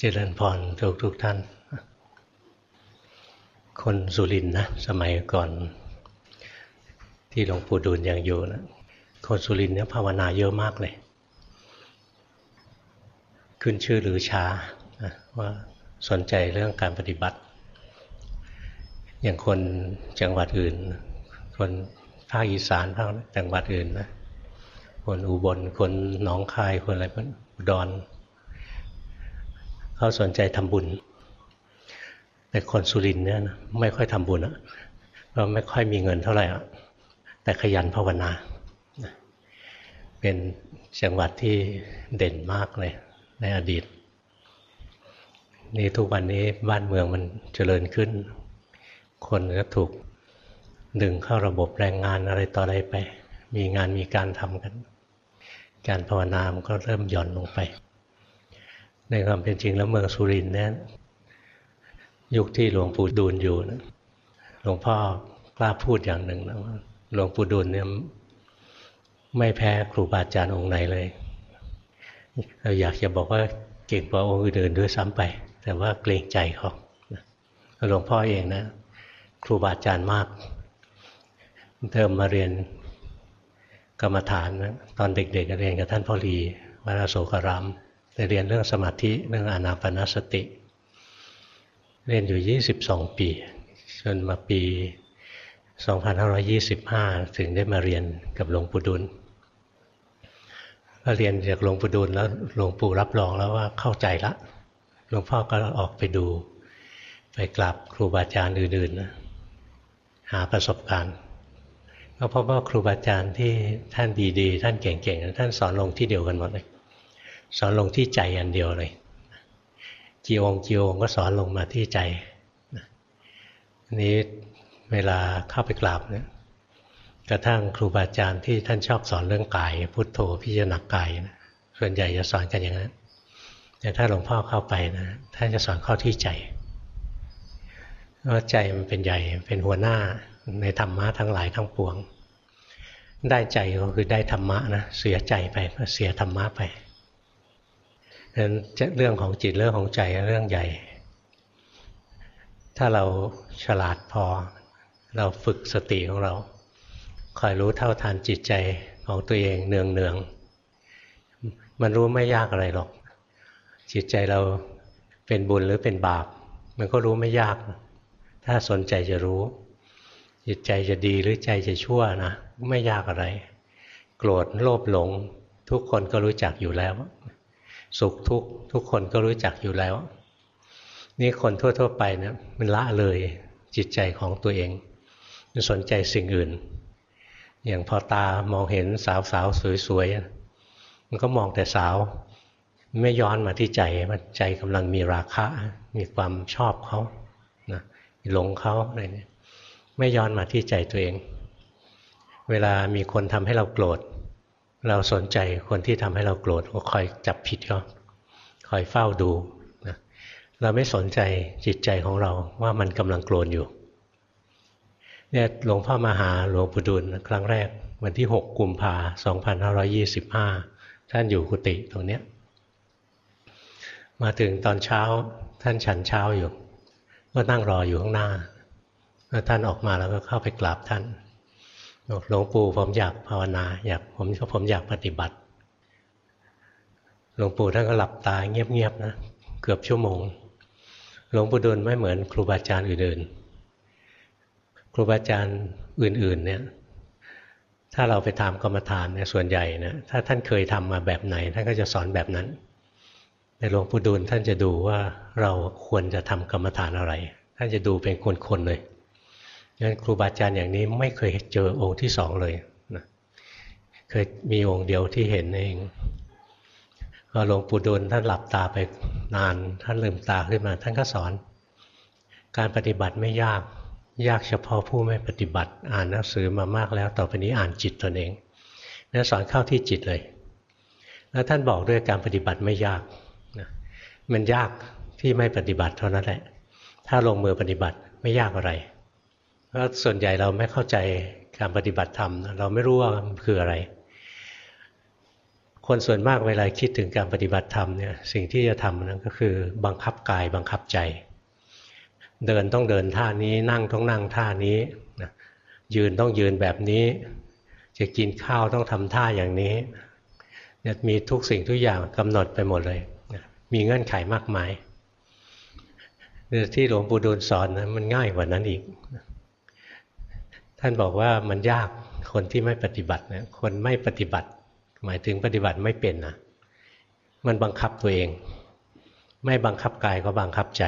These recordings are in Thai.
เจริญพรทุกทุกท่าน คนสุรินนะ สมัยก่อน ที่หลวงปู่ดูลยังอยู่นะคนสุรินเนี่ยภาวนาเยอะมากเลย ขึ้นชื่อหรือช้าว่าสนใจเรื่องการปฏิบัติ อย่างคนจังหวัดอื่น คนภาคอีสานภาคจังหวัดอื่นนะคนอุบลคนหนองคายคนอะไรพวกอุดร เขาสนใจทำบุญ แต่คนสุรินเนี่ยนะไม่ค่อยทำบุญอะเราะไม่ค่อยมีเงินเท่าไหร่อะแต่ขยันภาวนา เป็นจังหวัดที่เด่นมากเลยในอดีต นี่ทุกวันนี้บ้านเมืองมันเจริญขึ้น คนก็ถูกดึงเข้าระบบแรงงานอะไรต่ออะไรไป มีงานมีการทำกัน การภาวนามันก็เริ่มหย่อนลงไป ในความเป็นจริงแล้วเมืองสุรินทร์เนี่ยยุคที่หลวงปู่ดูลอยู่นะหลวงพ่อกล้าพูดอย่างหนึ่งนะว่าหลวงปู่ดูลเนี่ยไม่แพ้ครูบาอาจารย์องค์ไหนเลยเราอยากจะบอกว่าเก่งกว่าองค์อื่นด้วยซ้ำไป แต่ว่าเกรงใจเขาหลวงพ่อเองนะ ครูบาอาจารย์มากเติมมาเรียนกรรมฐานนะตอนเด็กๆเรียนกับท่านพ่อรีวัดโสกราม ได้เรียนเรื่องสมาธิเรื่องอนาปนสติ เรียนอยู่ 22 ปีจนมาปี 2525 ถึงได้มาเรียนกับหลวงปู่ดุลก็เรียนจากหลวงปู่ดูลแล้วหลวงปู่รับรองแล้วว่าเข้าใจละหลวงพ่อก็ออกไปดู ไปกราบครูบาอาจารย์อื่นๆนะหาประสบการณ์ก็พบว่าครูบาอาจารย์ที่ท่านดีๆ ท่านเก่งๆ ท่านสอนลงที่เดียวกันหมดเลย สอนลงที่ใจอันเดียวเลยจีองจีองก็สอนลงมาที่ใจนี้เวลาเข้าไปกราบเนี่ยกระทั่งครูบาอาจารย์ที่ท่านชอบสอนเรื่องกาย พุทโธพิจารณากายนะส่วนใหญ่จะสอนกันอย่างนั้นแต่ถ้าหลวงพ่อเข้าไปนะท่านจะสอนเข้าที่ใจเพราะใจมันเป็นใหญ่เป็นหัวหน้าในธรรมะทั้งหลายทั้งปวง ได้ใจก็คือได้ธรรมะนะเสียใจไปก็เสียธรรมะไป ฉะนั้นเรื่องของจิตเรื่องของใจเรื่องใหญ่ ถ้าเราฉลาดพอ เราฝึกสติของเรา คอยรู้เท่าทันจิตใจของตัวเองเนืองเนืองมันรู้ไม่ยากอะไรหรอก จิตใจเราเป็นบุญหรือเป็นบาป มันก็รู้ไม่ยาก ถ้าสนใจจะรู้ จิตใจจะดีหรือใจจะชั่วนะไม่ยากอะไร โกรธโลภหลง ทุกคนก็รู้จักอยู่แล้ว สุขทุกทุกคนก็รู้จักอยู่แล้ว นี่คนทั่ว ๆ ไปเนะมันละเลยจิตใจของตัวเองมันสนใจสิ่งอื่น อย่างพอตามองเห็นสาวสาวสวยๆ มันก็มองแต่สาว ไม่ย้อนมาที่ใจมันใจกำลังมีราคะ มีความชอบเขานะหลงเขาอะไรเนี่ยไม่ย้อนมาที่ใจตัวเอง เวลามีคนทำให้เราโกรธ เราสนใจคนที่ทำให้เราโกรธก็คอยจับผิดเขาคอยเฝ้าดูนะเราไม่สนใจจิตใจของเราว่ามันกำลังโกรธอยู่เนี่ยหลวงพ่อมาหาหลวงปู่ดุลครั้งแรก วันที่ 6 กุมภาพันธ์2525ท่านอยู่กุฏิตรงเนี้ยมาถึงตอนเช้าท่านฉันเช้าอยู่ ก็นั่งรออยู่ข้างหน้าแล้วท่านออกมาแล้วก็เข้าไปกราบท่าน บอกหลวงปู่ผมอยากภาวนา อยากผมผมอยากปฏิบัติ หลวงปู่ท่านก็หลับตาเงียบๆนะเกือบชั่วโมง หลวงปู่ดุลไม่เหมือนครูบาอาจารย์อื่นๆ ครูบาอาจารย์อื่นๆเนี่ยถ้าเราไปถามกรรมฐานเนี่ยส่วนใหญ่นะถ้าท่านเคยทำมาแบบไหนท่านก็จะสอนแบบนั้นในหลวงปู่ดูลท่านจะดูว่าเราควรจะทำกรรมฐานอะไร ท่านจะดูเป็นคนๆเลย งั้นครูบาอาจารย์อย่างนี้ไม่เคยเจอองค์ที่สองเลยนะเคยมีองค์เดียวที่เห็นเองพอหลวงปู่ดูลท่านหลับตาไปนาน ท่านลืมตาขึ้นมา ท่านก็สอน การปฏิบัติไม่ยากยากเฉพาะผู้ไม่ปฏิบัติ อ่านหนังสือมามากแล้ว ต่อไปนี้อ่านจิตตนเองนั่นสอนเข้าที่จิตเลย แล้วท่านบอกด้วยการปฏิบัติไม่ยากนะมันยากที่ไม่ปฏิบัติเท่านั้นแหละ ถ้าลงมือปฏิบัติไม่ยากอะไร ราะส่วนใหญ่เราไม่เข้าใจการปฏิบัติธรรม เราไม่รู้ว่ามันคืออะไร คนส่วนมากเวลาคิดถึงการปฏิบัติธรรมเนี่ยสิ่งที่จะทำนั่นก็คือบังคับกายบังคับใจ เดินต้องเดินท่านี้นั่งต้องนั่งท่านี้ยืนต้องยืนแบบนี้ จะกินข้าวต้องทำท่าอย่างนี้มีทุกสิ่งทุกอย่างกำหนดไปหมดเลยมีเงื่อนไขมากมายที่หลวงปู่ดูลสอนนะมันง่ายกว่านั้นอีก ท่านบอกว่ามันยากคนที่ไม่ปฏิบัตินะคนไม่ปฏิบัติ หมายถึงปฏิบัติไม่เป็นนะมันบังคับตัวเอง ไม่บังคับกายก็บังคับใจ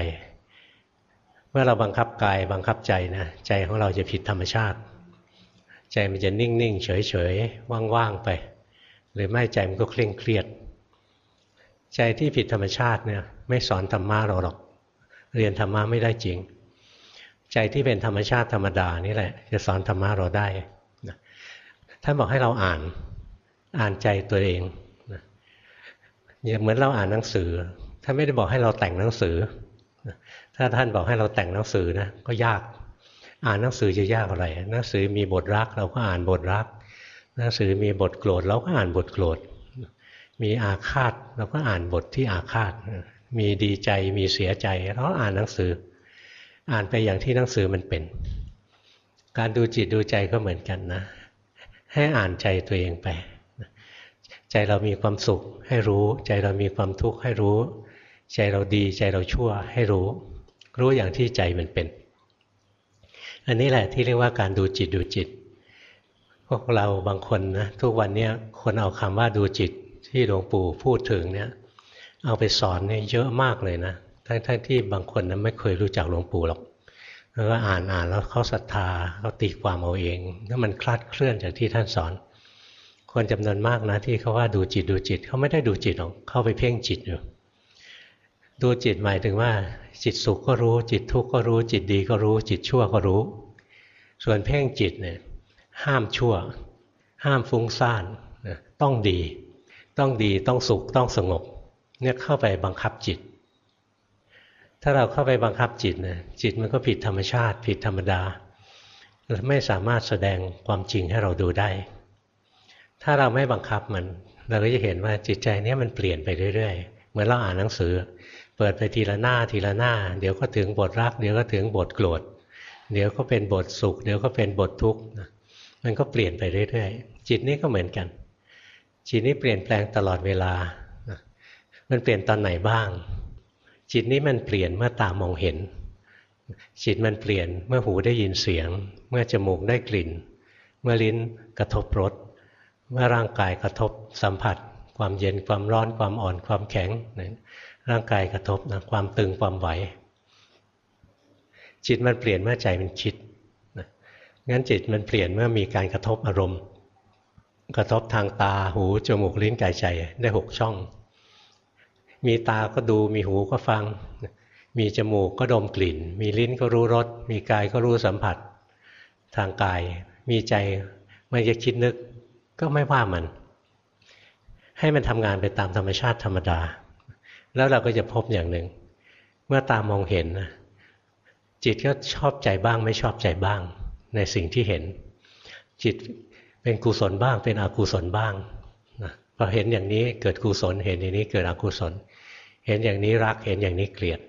เมื่อเราบังคับกายบังคับใจนะใจของเราจะผิดธรรมชาติ ใจมันจะนิ่งๆเฉยๆว่างๆไป หรือไม่ใจมันก็เคร่งเครียด ใจที่ผิดธรรมชาติเนี่ยไม่สอนธรรมะเราหรอก เรียนธรรมะไม่ได้จริง ใจที่เป็นธรรมชาติธรรมดานี่แหละ จะสอนธรรมะเราได้ท่านบอกให้เราอ่านอ่านใจตัวเองเหมือนเราอ่านหนังสือท่านไม่ได้บอกให้เราแต่งหนังสือ ถ้าท่านบอกให้เราแต่งหนังสือนะก็ยาก อ่านหนังสือจะยากอะไร หนังสือมีบทรักเราก็อ่านบทรัก หนังสือมีบทโกรธเราก็อ่านบทโกรธ มีอาฆาตเราก็อ่านบทที่อาฆาต มีดีใจมีเสียใจเราอ่านหนังสือ อ่านไปอย่างที่หนังสือมันเป็น การดูจิตดูใจก็เหมือนกันนะ ให้อ่านใจตัวเองไป ใจเรามีความสุขให้รู้ ใจเรามีความทุกข์ให้รู้ ใจเราดีใจเราชั่วให้รู้ รู้อย่างที่ใจมันเป็น อันนี้แหละที่เรียกว่าการดูจิตดูจิต พวกเราบางคนนะทุกวันนี้คนเอาคำว่าดูจิตที่หลวงปู่พูดถึงเนี่ยเอาไปสอนเนี่ยเยอะมากเลยนะ ทั้งๆที่บางคนนะไม่เคยรู้จักหลวงปู่หรอกแล้วก็อ่านอ่านแล้วเขาศรัทธาเขาตีความเอาเองแล้วมันคลาดเคลื่อนจากที่ท่านสอน คนจำนวนมากนะที่เขาว่าดูจิตดูจิตเขาไม่ได้ดูจิตหรอกเข้าไปเพ่งจิตอยู่ดูจิตหมายถึงว่า จิตสุขก็รู้ จิตทุกข์ก็รู้ จิตดีก็รู้ จิตชั่วก็รู้ ส่วนเพ่งจิตเนี่ยห้ามชั่ว ห้ามฟุ้งซ่านต้องดี ต้องดีต้องสุขต้องสงบเนี่ยเข้าไปบังคับจิต ถ้าเราเข้าไปบังคับจิตนะจิตมันก็ผิดธรรมชาติ ผิดธรรมดาไม่สามารถแสดงความจริงให้เราดูได้ ถ้าเราไม่บังคับมัน เราก็จะเห็นว่าจิตใจนี้มันเปลี่ยนไปเรื่อยๆ เหมือนเราอ่านหนังสือ เปิดไปทีละหน้าทีละหน้า เดี๋ยวก็ถึงบทรัก เดี๋ยวก็ถึงบทโกรธ เดี๋ยวก็เป็นบทสุข เดี๋ยวก็เป็นบททุกข์มันก็เปลี่ยนไปเรื่อยๆ จิตนี้ก็เหมือนกัน จิตนี้เปลี่ยนแปลงตลอดเวลา มันเปลี่ยนตอนไหนบ้าง จิตนี้มันเปลี่ยนเมื่อตามองเห็น จิตมันเปลี่ยนเมื่อหูได้ยินเสียง เมื่อจมูกได้กลิ่น เมื่อลิ้นกระทบรสเมื่อร่างกายกระทบสัมผัส ความเย็นความร้อนความอ่อนความแข็งร่างกายกระทบนะความตึงความไหว จิตมันเปลี่ยนเมื่อใจมันคิดงั้นจิตมันเปลี่ยนเมื่อมีการกระทบอารมณ์ กระทบทางตาหูจมูกลิ้นกายใจได้หกช่อง มีตาก็ดูมีหูก็ฟัง มีจมูกก็ดมกลิ่น มีลิ้นก็รู้รส มีกายก็รู้สัมผัส ทางกาย มีใจมันจะคิดนึกก็ไม่ว่ามัน ให้มันทำงานไปตามธรรมชาติธรรมดา แล้วเราก็จะพบอย่างหนึ่ง เมื่อตามองเห็นจิตก็ชอบใจบ้างไม่ชอบใจบ้าง ในสิ่งที่เห็น จิตเป็นกุศลบ้างเป็นอกุศลบ้างนะพอเห็นอย่างนี้เกิดกุศลเห็นอย่างนี้เกิดอกุศล เห็นอย่างนี้รักเห็นอย่างนี้เกลียด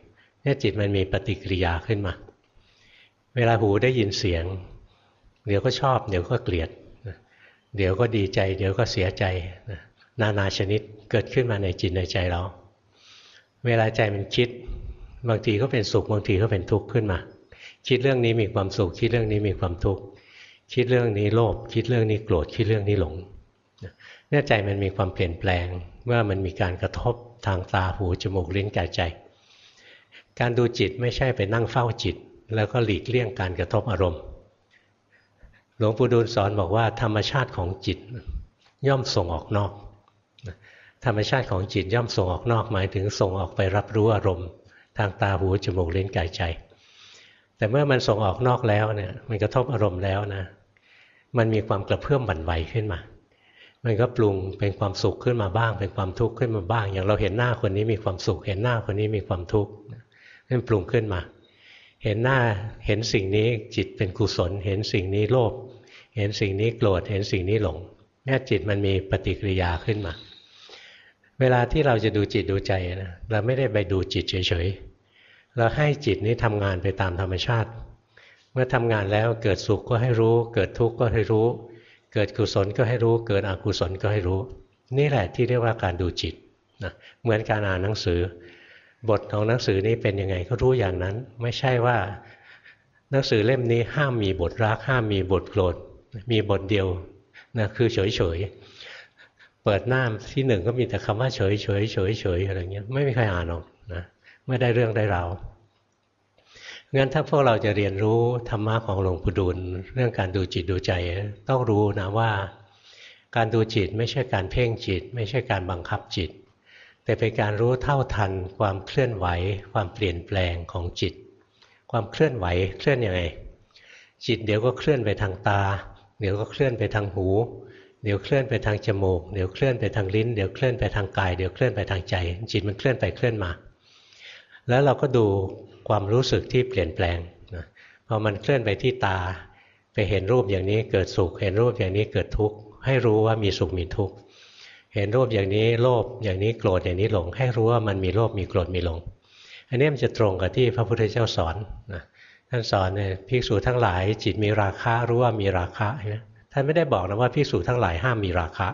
เนี่ยจิตมันมีปฏิกิริยาขึ้นมา เวลาหูได้ยินเสียง เดี๋ยวก็ชอบ เดี๋ยวก็เกลียด เดี๋ยวก็ดีใจ เดี๋ยวก็เสียใจนานาชนิดเกิดขึ้นมาในจิตในใจเรา เวลาใจมันคิด บางทีก็เป็นสุขบางทีก็เป็นทุกข์ขึ้นมา คิดเรื่องนี้มีความสุข คิดเรื่องนี้มีความทุกข์คิดเรื่องนี้โลภคิดเรื่องนี้โกรธคิดเรื่องนี้หลงเนี่ยใจมันมีความเปลี่ยนแปลงเมื่อมันมีการกระทบ ทางตาหูจมูกลิ้นกายใจ การดูจิตไม่ใช่ไปนั่งเฝ้าจิต แล้วก็หลีกเลี่ยงการกระทบอารมณ์ หลวงปู่ดูลสอนบอกว่าธรรมชาติของจิตย่อมส่งออกนอก ธรรมชาติของจิตย่อมส่งออกนอกหมายถึงส่งออกไปรับรู้อารมณ์ ทางตาหูจมูกลิ้นกายใจ แต่เมื่อมันส่งออกนอกแล้วเนี่ยมันกระทบอารมณ์แล้วนะมันมีความกระเพื่อมบั่นไหวขึ้นมา มันก็ปรุงเป็นความสุขขึ้นมาบ้าง เป็นความทุกข์ขึ้นมาบ้าง อย่างเราเห็นหน้าคนนี้มีความสุข เห็นหน้าคนนี้มีความทุกข์นั่นปรุงขึ้นมา เห็นหน้าเห็นสิ่งนี้จิตเป็นกุศล เห็นสิ่งนี้โลภเห็นสิ่งนี้โกรธเห็นสิ่งนี้หลงเนี่ยจิตมันมีปฏิกิริยาขึ้นมา เวลาที่เราจะดูจิตดูใจนะเราไม่ได้ไปดูจิตเฉยๆเราให้จิตนี้ทำงานไปตามธรรมชาติ เมื่อทำงานแล้วเกิดสุขก็ให้รู้ เกิดทุกข์ก็ให้รู้ เกิดกุศลก็ให้รู้ เกิดอกุศลก็ให้รู้ นี่แหละที่เรียกว่าการดูจิตนะเหมือนการอ่านหนังสือ บทของหนังสือนี้เป็นยังไงก็รู้อย่างนั้น ไม่ใช่ว่า หนังสือเล่มนี้ห้ามมีบทรักห้ามมีบทโกรธมีบทเดียวนะคือเฉยเฉยเปิดหน้าที่หนึ่งก็มีแต่คำว่าเฉยเฉยเฉยเฉยอะไรเงี้ยไม่มีใครอ่านหรอกนะไม่ได้เรื่องได้ราว งั้นถ้าพวกเราจะเรียนรู้ธรรมะของหลวงปู่ดูลเรื่องการดูจิตดูใจ ต้องรู้นะว่าการดูจิตไม่ใช่การเพ่งจิต ไม่ใช่การบังคับจิต แต่เป็นการรู้เท่าทันความเคลื่อนไหว ความเปลี่ยนแปลงของจิต ความเคลื่อนไหวเคลื่อนยังไง จิตเดี๋ยวก็เคลื่อนไปทางตา เดี๋ยวก็เคลื่อนไปทางหู เดี๋ยวเคลื่อนไปทางจมูก เดี๋ยวเคลื่อนไปทางลิ้น เดี๋ยวเคลื่อนไปทางกาย เดี๋ยวเคลื่อนไปทางใจ จิตมันเคลื่อนไปเคลื่อนมา แล้วเราก็ดู ความรู้สึกที่เปลี่ยนแปลงนะพอมันเคลื่อนไปที่ตา ไปเห็นรูปอย่างนี้เกิดสุข เห็นรูปอย่างนี้เกิดทุกข์ ให้รู้ว่ามีสุขมีทุกข์ เห็นรูปอย่างนี้โลภอย่างนี้โกรธอย่างนี้หลง ให้รู้ว่ามันมีโลภมีโกรธมีหลง อันนี้มันจะตรงกับที่พระพุทธเจ้าสอนนะท่านสอนเนี่ยภิกษุทั้งหลายจิตมีราคะรู้ว่ามีราคะใช่ไหมท่านไม่ได้บอกนะว่าภิกษุทั้งหลายห้ามมีราคะ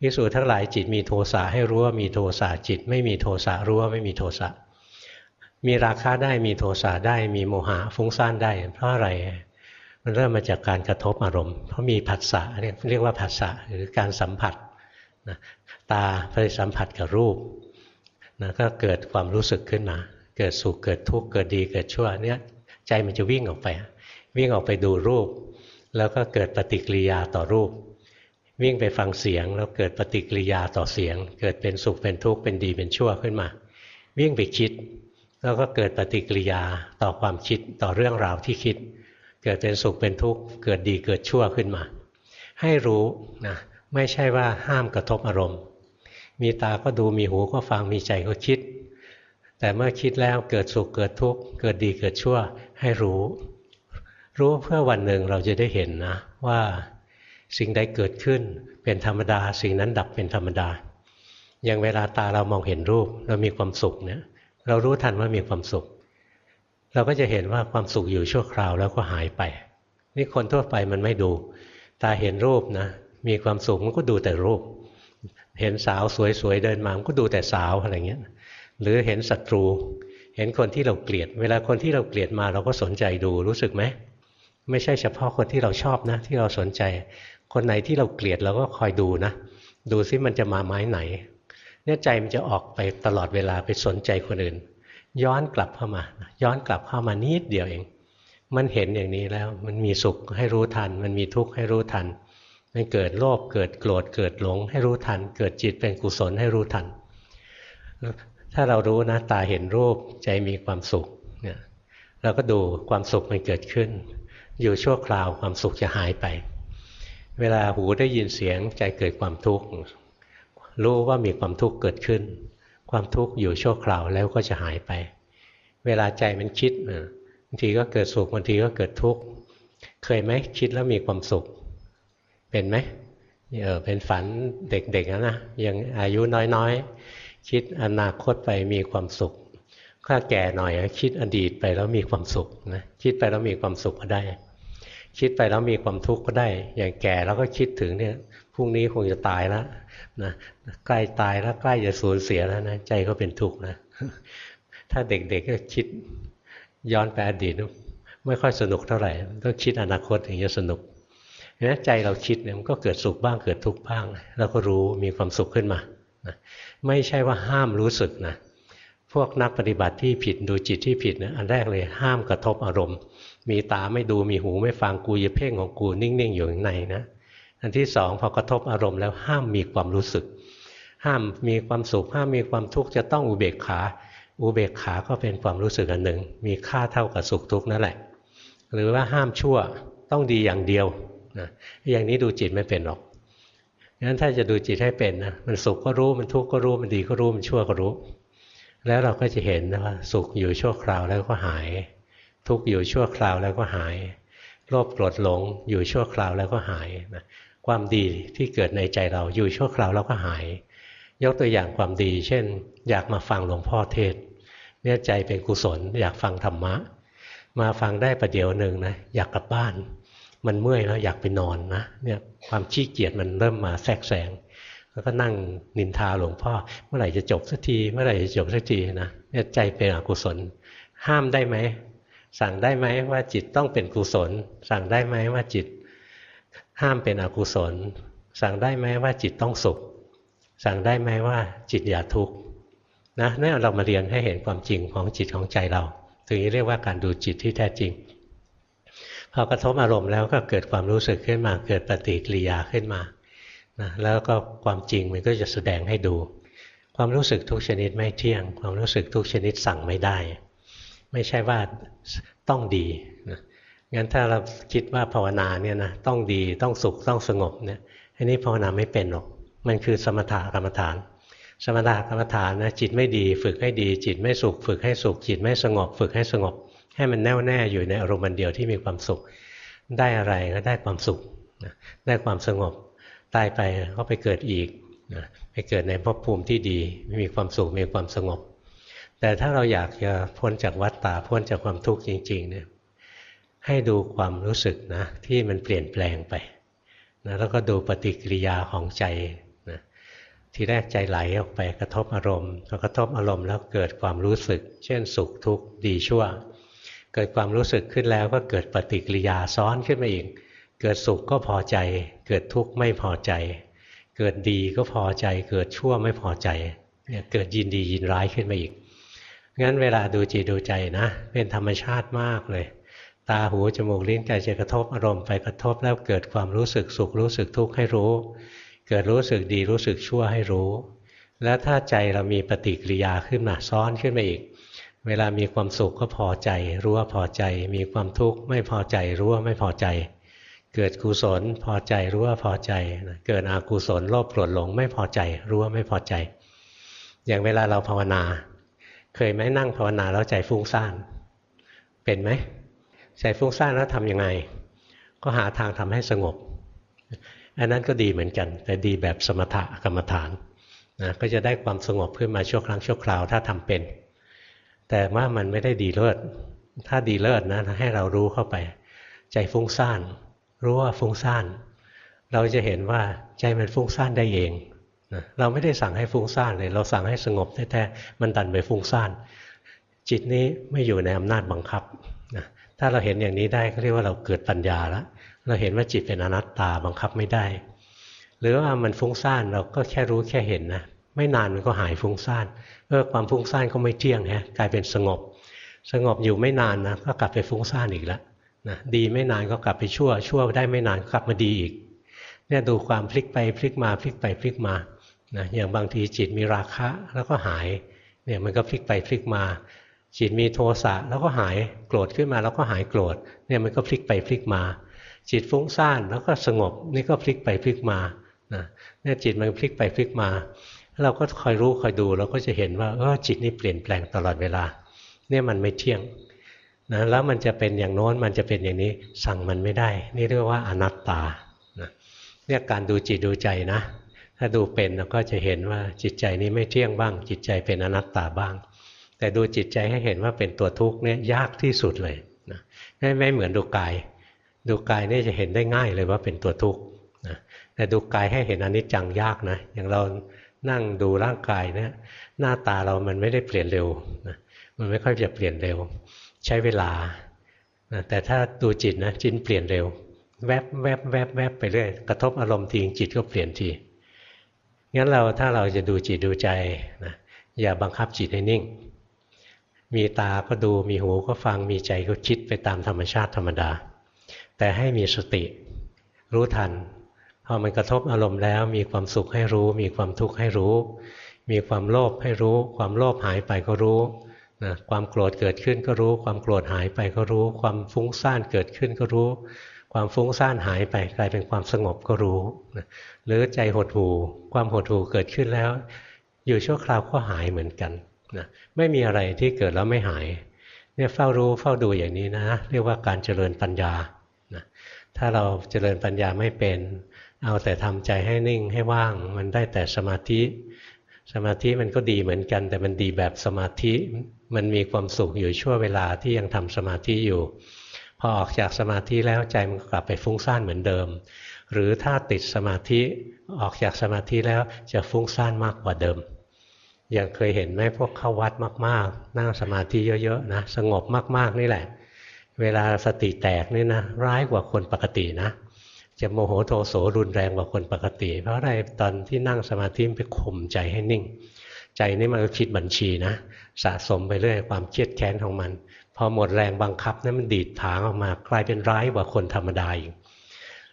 ภิกษุทั้งหลายจิตมีโทสะให้รู้ว่ามีโทสะจิต ไม่มีโทสะรู้ว่าไม่มีโทสะ มีราคะได้มีโทสะได้มีโมหะฟุ้งซ่านได้ เพราะอะไร มันเริ่มมาจากการกระทบอารมณ์ เพราะมีผัสสะเรียกว่าผัสสะหรือการสัมผัสนะตาไปสัมผัสกับรูปนะก็เกิดความรู้สึกขึ้นมา เกิดสุขเกิดทุกข์เกิดดีเกิดชั่วเนี่ยใจมันจะวิ่งออกไป วิ่งออกไปดูรูป แล้วก็เกิดปฏิกิริยาต่อรูป วิ่งไปฟังเสียง แล้วเกิดปฏิกิริยาต่อเสียง เกิดเป็นสุขเป็นทุกข์เป็นดีเป็นชั่วขึ้นมา วิ่งไปคิด แล้วก็เกิดปฏิกิริยาต่อความคิดต่อเรื่องราวที่คิด เกิดเป็นสุขเป็นทุกข์เกิดดีเกิดชั่วขึ้นมา ให้รู้นะไม่ใช่ว่าห้ามกระทบอารมณ์ มีตาก็ดูมีหูก็ฟังมีใจก็คิด แต่เมื่อคิดแล้วเกิดสุขเกิดทุกข์เกิดดีเกิดชั่ว ให้รู้ รู้เพื่อวันหนึ่งเราจะได้เห็นนะว่าสิ่งใดเกิดขึ้นเป็นธรรมดา สิ่งนั้นดับเป็นธรรมดา อย่างเวลาตาเรามองเห็นรูปเรามีความสุขเนี่ย เรารู้ทันว่ามีความสุข เราก็จะเห็นว่าความสุขอยู่ชั่วคราวแล้วก็หายไป นี่คนทั่วไปมันไม่ดู ตาเห็นรูปนะ มีความสุขมันก็ดูแต่รูป เห็นสาวสวยๆเดินมามันก็ดูแต่สาวอะไรเงี้ย หรือเห็นศัตรู เห็นคนที่เราเกลียด เวลาคนที่เราเกลียดมาเราก็สนใจดูรู้สึกไหมไม่ใช่เฉพาะคนที่เราชอบนะ ที่เราสนใจ คนไหนที่เราเกลียดเราก็คอยดูนะ ดูซิมันจะมาไม้ไหน เนี่ยใจมันจะออกไปตลอดเวลาไปสนใจคนอื่น ย้อนกลับเข้ามา ย้อนกลับเข้ามานิดเดียวเอง มันเห็นอย่างนี้แล้วมันมีสุขให้รู้ทัน มันมีทุกข์ให้รู้ทัน มันเกิดโลภเกิดโกรธเกิดหลงให้รู้ทัน เกิดจิตเป็นกุศลให้รู้ทัน ถ้าเรารู้นะตาเห็นรูปใจมีความสุขเนี่ยเราก็ดูความสุขมันเกิดขึ้น อยู่ชั่วคราวความสุขจะหายไป เวลาหูได้ยินเสียงใจเกิดความทุกข์ รู้ว่ามีความทุกข์เกิดขึ้น ความทุกข์อยู่ชั่วคราวแล้วก็จะหายไป เวลาใจมันคิดบางทีก็เกิดสุขบางทีก็เกิดทุกข์เคยไหมคิดแล้วมีความสุข เป็นไหมเออเป็นฝันเด็กๆนะนะยังอายุน้อยๆ คิดอนาคตไปมีความสุขถ้าแก่หน่อยคิดอดีตไปแล้วมีความสุขนะคิดไปแล้วมีความสุขก็ได้ คิดไปแล้วมีความทุกข์ก็ได้ อย่างแก่แล้วก็คิดถึงเนี่ยพรุ่งนี้คงจะตายแล้ว นะใกล้ตายแล้วใกล้จะสูญเสียแล้วนะใจก็เป็นทุกข์นะ ถ้าเด็กๆก็คิดย้อนไปอดีตไม่ค่อยสนุกเท่าไหร่ ต้องคิดอนาคตถึงจะสนุกนะใจเราคิดเนี่ยมันก็เกิดสุขบ้างเกิดทุกข์บ้างแล้วก็รู้มีความสุขขึ้นมาไม่ใช่ว่าห้ามรู้สึกนะพวกนักปฏิบัติที่ผิดดูจิตที่ผิดนะอันแรกเลยห้ามกระทบอารมณ์ มีตาไม่ดูมีหูไม่ฟังกูจะเพ่งของกูนิ่งๆอยู่ข้างในนะ อันที่สองพอกระทบอารมณ์แล้วห้ามมีความรู้สึก ห้ามมีความสุขห้ามมีความทุกข์จะต้องอุเบกขา อุเบกขาก็เป็นความรู้สึกอันหนึ่ง มีค่าเท่ากับสุขทุกข์นั่นแหละ หรือว่าห้ามชั่วต้องดีอย่างเดียวนะอย่างนี้ดูจิตไม่เป็นหรอกงั้นถ้าจะดูจิตให้เป็นนะมันสุขก็รู้มันทุกข์ก็รู้มันดีก็รู้มันชั่วก็รู้ แล้วเราก็จะเห็นนะว่าสุขอยู่ชั่วคราวแล้วก็หาย ทุกข์อยู่ชั่วคราวแล้วก็หายโลภโกรธหลงอยู่ชั่วคราวแล้วก็หายนะ ความดีที่เกิดในใจเราอยู่ชั่วคราวแล้วก็หาย ยกตัวอย่างความดี เช่น อยากมาฟังหลวงพ่อเทศเนี่ยใจเป็นกุศล อยากฟังธรรมะ มาฟังได้ประเดี๋ยวหนึ่งนะอยากกลับบ้าน มันเมื่อยแล้วอยากไปนอนนะเนี่ยความขี้เกียจมันเริ่มมาแทรกแซงแล้วก็นั่งนินทาหลวงพ่อ เมื่อไหร่จะจบสักทีเมื่อไหร่จะจบสักทีนะเนี่ยใจเป็นอกุศล ห้ามได้ไหมสั่งได้ไหมว่าจิตต้องเป็นกุศล สั่งได้ไหมว่าจิต ห้ามเป็นอกุศล สั่งได้ไหมว่าจิตต้องสุข สั่งได้ไหมว่าจิตอย่าทุกข์นะนี่เรามาเรียนให้เห็นความจริงของจิตของใจเรา ถึงเรียกว่าการดูจิตที่แท้จริง พอกระทบอารมณ์แล้วก็เกิดความรู้สึกขึ้นมา เกิดปฏิกิริยาขึ้นมานะแล้วก็ความจริงมันก็จะแสดงให้ดู ความรู้สึกทุกชนิดไม่เที่ยง ความรู้สึกทุกชนิดสั่งไม่ได้ ไม่ใช่ว่าต้องดีนะ งั้นถ้าเราคิดว่าภาวนาเนี่ยนะต้องดีต้องสุขต้องสงบเนี่ยอันนี้ภาวนาไม่เป็นหรอก มันคือสมถะกรรมฐาน สมถะกรรมฐานนะจิตไม่ดีฝึกให้ดี จิตไม่สุข ฝึกให้สุข จิตไม่สงบ ฝึกให้สงบ ให้มันแน่วแน่อยู่ในอารมณ์เดียวที่มีความสุข ได้อะไรก็ได้ความสุขได้ความสงบตายไปก็ไปเกิดอีกไปเกิดในภพภูมิที่ดีมีความสุขมีความสงบ แต่ถ้าเราอยากจะพ้นจากวัฏฏะพ้นจากความทุกข์จริงๆเนี่ย ให้ดูความรู้สึกนะที่มันเปลี่ยนแปลงไปนะแล้วก็ดูปฏิกิริยาของใจนะทีแรกใจไหลออกไปกระทบอารมณ์พอกระทบอารมณ์แล้วเกิดความรู้สึก เช่นสุขทุกข์ดีชั่ว เกิดความรู้สึกขึ้นแล้วก็เกิดปฏิกิริยาซ้อนขึ้นมาอีก เกิดสุขก็พอใจ เกิดทุกข์ไม่พอใจ เกิดดีก็พอใจ เกิดชั่วไม่พอใจเนี่ยเกิดยินดียินร้ายขึ้นมาอีกงั้นเวลาดูจิตดูใจนะ เป็นธรรมชาติมากเลย ตาหูจมูกลิ้นกายจะกระทบอารมณ์ไปกระทบแล้วเกิดความรู้สึกสุขรู้สึกทุกข์ให้รู้ เกิดรู้สึกดีรู้สึกชั่วให้รู้ แล้วถ้าใจเรามีปฏิกิริยาขึ้นมาซ้อนขึ้นมาอีก เวลามีความสุขก็พอใจ รู้ว่าพอใจ มีความทุกข์ไม่พอใจรู้ว่าไม่พอใจ เกิดกุศลพอใจรู้ว่าพอใจ เกิดอกุศลโลภโกรธหลงไม่พอใจ รู้ว่าไม่พอใจ อย่างเวลาเราภาวนา เคยไหมนั่งภาวนาแล้วใจฟุ้งซ่านเป็นไหม ใจฟุ้งซ่านแล้วทำยังไง ก็หาทางทำให้สงบ อันนั้นก็ดีเหมือนกัน แต่ดีแบบสมถะกรรมฐานนะก็จะได้ความสงบขึ้นมาชั่วครั้งชั่วคราวถ้าทำเป็น แต่ว่ามันไม่ได้ดีเลิศถ้าดีเลิศนะให้เรารู้เข้าไป ใจฟุ้งซ่านรู้ว่าฟุ้งซ่านเราจะเห็นว่าใจมันฟุ้งซ่านได้เองนะเราไม่ได้สั่งให้ฟุ้งซ่านเลย เราสั่งให้สงบแท้ๆมันดันไปฟุ้งซ่านจิตนี้ไม่อยู่ในอำนาจบังคับ ถ้าเราเห็นอย่างนี้ได้ก็เรียกว่าเราเกิดปัญญาแล้วเราเห็นว่าจิตเป็นอนัตตาบังคับไม่ได้ หรือว่ามันฟุ้งซ่านเราก็แค่รู้แค่เห็นนะไม่นานมันก็หายฟุ้งซ่านเออความฟุ้งซ่านก็ไม่เที่ยงฮะกลายเป็นสงบ สงบอยู่ไม่นานนะก็กลับไปฟุ้งซ่านอีกแล้วนะดีไม่นานก็กลับไปชั่ว ชั่วได้ไม่นานกลับมาดีอีกเนี่ยดูความพลิกไปพลิกมาพลิกไปพลิกมานะอย่างบางทีจิตมีราคะแล้วก็หายเนี่ยมันก็พลิกไปพลิกมา จิตมีโทสะแล้วก็หายโกรธขึ้นมาแล้วก็หายโกรธเนี่ยมันก็พลิกไปพลิกมา จิตฟุ้งซ่านแล้วก็สงบนี่ก็พลิกไปพลิกมานะเนี่ยจิตมันพลิกไปพลิกมา เราก็คอยรู้คอยดูเราก็จะเห็นว่าเออจิตนี่เปลี่ยนแปลงตลอดเวลา เนี่ยมันไม่เที่ยงนะแล้วมันจะเป็นอย่างโน้นมันจะเป็นอย่างนี้สั่งมันไม่ได้ นี่เรียกว่าอนัตตานะเนี่ยการดูจิตดูใจนะ ถ้าดูเป็นเราก็จะเห็นว่าจิตใจนี้ไม่เที่ยงบ้าง จิตใจเป็นอนัตตาบ้าง แต่ดูจิตใจให้เห็นว่าเป็นตัวทุกข์เนี่ยยากที่สุดเลยนะไม่ไม่เหมือนดูกาย ดูกายนี่จะเห็นได้ง่ายเลยว่าเป็นตัวทุกข์นะแต่ดูกายให้เห็นอนิจจังยากนะอย่างเรานั่งดูร่างกายเนี่ยหน้าตาเรามันไม่ได้เปลี่ยนเร็วนะมันไม่ค่อยจะเปลี่ยนเร็ว ใช้เวลานะแต่ถ้าดูจิตนะจิตเปลี่ยนเร็ว แวบแวบแวบแวบไปเรื่อยกระทบอารมณ์ทีจิตก็เปลี่ยนทีงั้นเราถ้าเราจะดูจิตดูใจนะอย่าบังคับจิตให้นิ่ง มีตาก็ดูมีหูก็ฟังมีใจก็คิดไปตามธรรมชาติธรรมดา แต่ให้มีสติรู้ทันพอมันกระทบอารมณ์แล้วมีความสุขให้รู้ มีความทุกข์ให้รู้ มีความโลภให้รู้ ความโลภหายไปก็รู้นะความโกรธเกิดขึ้นก็รู้ ความโกรธหายไปก็รู้ ความฟุ้งซ่านเกิดขึ้นก็รู้ ความฟุ้งซ่านหายไปกลายเป็นความสงบก็รู้นะหรือใจหดหู่ความหดหู่เกิดขึ้นแล้ว อยู่ชั่วคราวก็หายเหมือนกัน นะไม่มีอะไรที่เกิดแล้วไม่หายเนี่ยเฝ้ารู้เฝ้าดูอย่างนี้นะ เรียกว่าการเจริญปัญญานะถ้าเราเจริญปัญญาไม่เป็น เอาแต่ทำใจให้นิ่งให้ว่าง มันได้แต่สมาธิ สมาธิมันก็ดีเหมือนกัน แต่มันดีแบบสมาธิมันมีความสุขอยู่ชั่วเวลาที่ยังทำสมาธิอยู่ พอออกจากสมาธิแล้วใจมันกลับไปฟุ้งซ่านเหมือนเดิม หรือถ้าติดสมาธิออกจากสมาธิแล้วจะฟุ้งซ่านมากกว่าเดิม อย่างเคยเห็นไหมพวกเข้าวัดมาก ๆ นั่งสมาธิเยอะๆนะสงบมากๆนี่แหละ เวลาสติแตกนี่นะร้ายกว่าคนปกตินะ จะโมโหโทโสรุนแรงกว่าคนปกติ เพราะอะไรตอนที่นั่งสมาธิไปข่มใจให้นิ่ง ใจนี่มันคิดบัญชีนะ สะสมไปเรื่อยความเครียดแค้นของมัน พอหมดแรงบังคับนั้นมันดีดถางออกมากลายเป็นร้ายกว่าคนธรรมดาอีก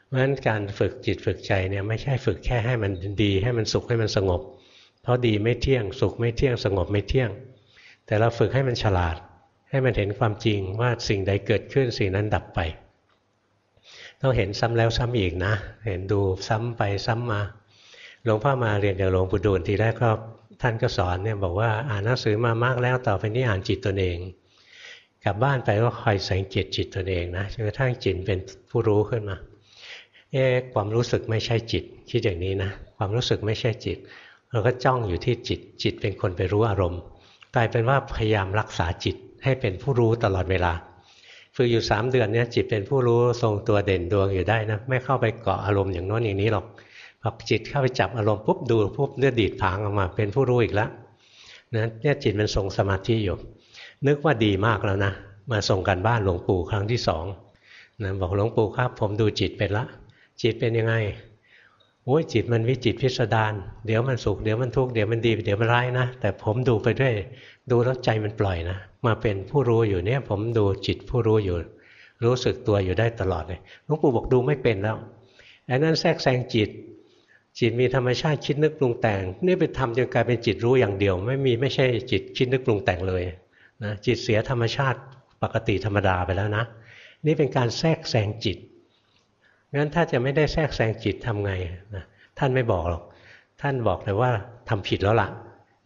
เพราะฉะนั้นการฝึกจิตฝึกใจเนี่ยไม่ใช่ฝึกแค่ให้มันดี ให้มันสุขให้มันสงบ เพราะดีไม่เที่ยง สุขไม่เที่ยง สงบไม่เที่ยง แต่เราฝึกให้มันฉลาด ให้มันเห็นความจริงว่าสิ่งใดเกิดขึ้นสิ่งนั้นดับไป ต้องเห็นซ้ำแล้วซ้ำอีกนะ เห็นดูซ้ำไปซ้ำมา หลวงพ่อมาเรียนจากหลวงปู่ดูลทีแรกก็ท่านก็สอนเนี่ยบอกว่าอ่านหนังสือมามากแล้วต่อไปนี้อ่านจิตตนเอง กลับบ้านไปก็คอยสังเกตจิตตนเองนะจนกระทั่งจิตเป็นผู้รู้ขึ้นมาเอ๊ความรู้สึกไม่ใช่จิตคิดอย่างนี้นะ ความรู้สึกไม่ใช่จิต เราก็จ้องอยู่ที่จิต จิตเป็นคนไปรู้อารมณ์ กลายเป็นว่าพยายามรักษาจิตให้เป็นผู้รู้ตลอดเวลาฝึกอยู่สามเดือนนี้จิตเป็นผู้รู้ทรงตัวเด่นดวงอยู่ได้นะไม่เข้าไปเกาะอารมณ์อย่างโน้นอย่างนี้หรอกพอจิตเข้าไปจับอารมณ์ปุ๊บดูปุ๊บเลือดดีดผางออกมา เป็นผู้รู้อีกแล้วนะเนี่ยจิตมันทรงสมาธิอยู่นึกว่าดีมากแล้วนะมาส่งกันบ้านหลวงปู่ครั้งที่สองนะบอกหลวงปู่ครับผมดูจิตเป็นละ จิตเป็นยังไง โอ้ยจิตมันวิจิตพิสดารเดี๋ยวมันสุขเดี๋ยวมันทุกข์เดี๋ยวมันดีเดี๋ยวมันร้ายนะ แต่ผมดูไปด้วย ดูแล้วใจมันปล่อยนะ มาเป็นผู้รู้อยู่เนี่ย ผมดูจิตผู้รู้อยู่ รู้สึกตัวอยู่ได้ตลอดเลยหลวงปู่บอกดูไม่เป็นแล้วไอันนั้นแทรกแซงจิต จิตมีธรรมชาติคิดนึกปรุงแต่ง นี่ไปทำจนกลายเป็นจิตรู้อย่างเดียว ไม่มีไม่ใช่จิตคิดนึกปรุงแต่งเลยนะจิตเสียธรรมชาติปกติธรรมดาไปแล้วนะ นี่เป็นการแทรกแซงจิต งั้นถ้าจะไม่ได้แทรกแซงจิตทำไงนะท่านไม่บอกหรอก ท่านบอกเลยว่าทำผิดแล้วล่ะ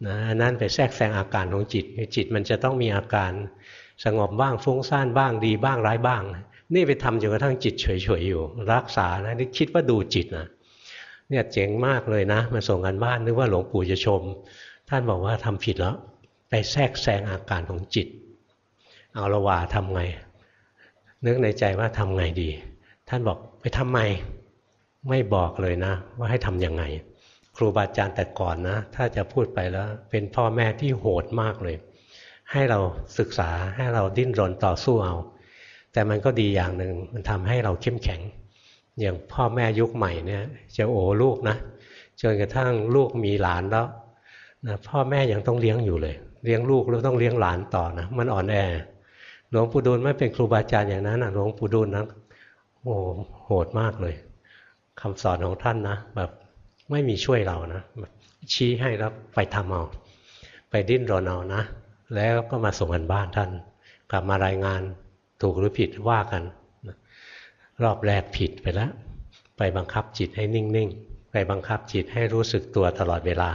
นะนั่นไปแทรกแซงอาการของจิตจิตมันจะต้องมีอาการสงบบ้างฟุ้งซ่านบ้างดีบ้างร้ายบ้าง นี่ไปทำจนกระทั่งจิตเฉยๆอยู่ รักษานะนี่คิดว่าดูจิตนะเนี่ยเจ๋งมากเลยนะมาส่งกันบ้านนึกว่าหลวงปู่จะชม ท่านบอกว่าทำผิดแล้ว ไปแทรกแซงอาการของจิต เอาละว่าทำไง นึกในใจว่าทำไงดี ท่านบอก ไปทำไมไม่บอกเลยนะ ว่าให้ทำยังไง ครูบาอาจารย์แต่ก่อนนะ ถ้าจะพูดไปแล้ว เป็นพ่อแม่ที่โหดมากเลย ให้เราศึกษาให้เราดิ้นรนต่อสู้เอา แต่มันก็ดีอย่างหนึ่งมันทำให้เราเข้มแข็ง อย่างพ่อแม่ยุคใหม่เนี่ยจะโอ้ลูกนะจนกระทั่งลูกมีหลานแล้วนะพ่อแม่ยังต้องเลี้ยงอยู่เลย เลี้ยงลูกแล้วต้องเลี้ยงหลานต่อนะมันอ่อนแอหลวงปู่ดูลไม่เป็นครูบาอาจารย์อย่างนั้นนะหลวงปู่ดูลนะโอ้โหดมากเลยคำสอนของท่านนะแบบไม่มีช่วยเรานะชี้ให้แล้วไปทำเอาไปดิ้นรนเอานะ แล้วก็มาส่งกันบ้านท่าน กลับมารายงานถูกหรือผิดว่ากัน รอบแรกผิดไปแล้ว ไปบังคับจิตให้นิ่งๆ ไปบังคับจิตให้รู้สึกตัวตลอดเวลา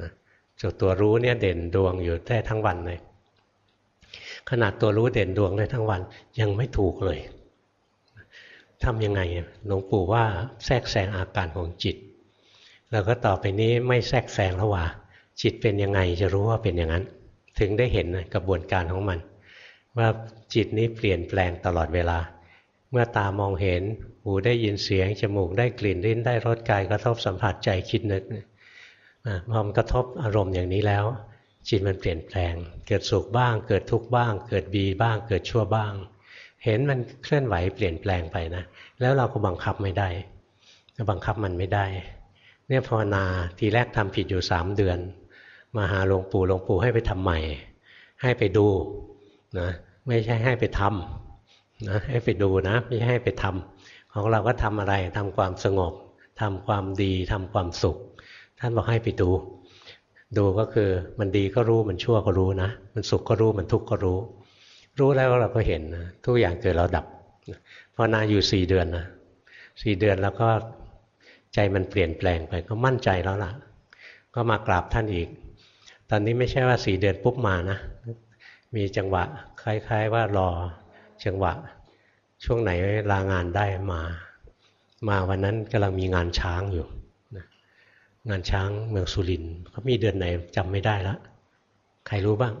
นะจุดตัวรู้เนี่ยเด่นดวงอยู่แท้ทั้งวันเลย ขนาดตัวรู้เด่นดวงได้ทั้งวันยังไม่ถูกเลย ทำยังไงหลวงปู่ว่าแทรกแซงอาการของจิต แล้วก็ต่อไปนี้ไม่แทรกแซงแล้วว่าจิตเป็นยังไงจะรู้ว่าเป็นอย่างนั้น ถึงได้เห็นกระบวนการของมัน ว่าจิตนี้เปลี่ยนแปลงตลอดเวลา เมื่อตามองเห็นหูได้ยินเสียง จมูกได้กลิ่นลิ้นได้รสกายกระทบสัมผัสใจคิดนึกพอมันกระทบอารมณ์อย่างนี้แล้ว จิตมันเปลี่ยนแปลง เกิดสุขบ้าง เกิดทุกข์บ้าง เกิดดีบ้าง เกิดชั่วบ้าง เห็นมันเคลื่อนไหวเปลี่ยนแปลงไปนะ แล้วเราก็บังคับไม่ได้บังคับมันไม่ได้ เนี่ยภาวนาทีแรกทำผิดอยู่สามเดือน มาหาหลวงปู่หลวงปู่ให้ไปทำใหม่ ให้ไปดูนะไม่ใช่ให้ไปทำนะให้ไปดูนะไม่ใช่ให้ไปทำของเราก็ทำอะไรทำความสงบทำความดีทำความสุข ท่านบอกให้ไปดู ดูก็คือมันดีก็รู้มันชั่วก็รู้นะ มันสุขก็รู้มันทุกข์ก็รู้ รู้แล้วเราก็เห็นนะทุกอย่างเกิดเราดับพอนาอยู่สี่เดือนนะสี่เดือนแล้วก็ใจมันเปลี่ยนแปลงไปก็มั่นใจแล้วล่ะ ก็มากราบท่านอีก ตอนนี้ไม่ใช่ว่าสี่เดือนปุ๊บมานะมีจังหวะคล้าย ๆ ว่ารอจังหวะ ช่วงไหนลางานได้มา มาวันนั้นกำลังมีงานช้างอยู่งานช้างเมืองสุรินทร์เขามีเดือนไหนจำไม่ได้ละใครรู้บ้าง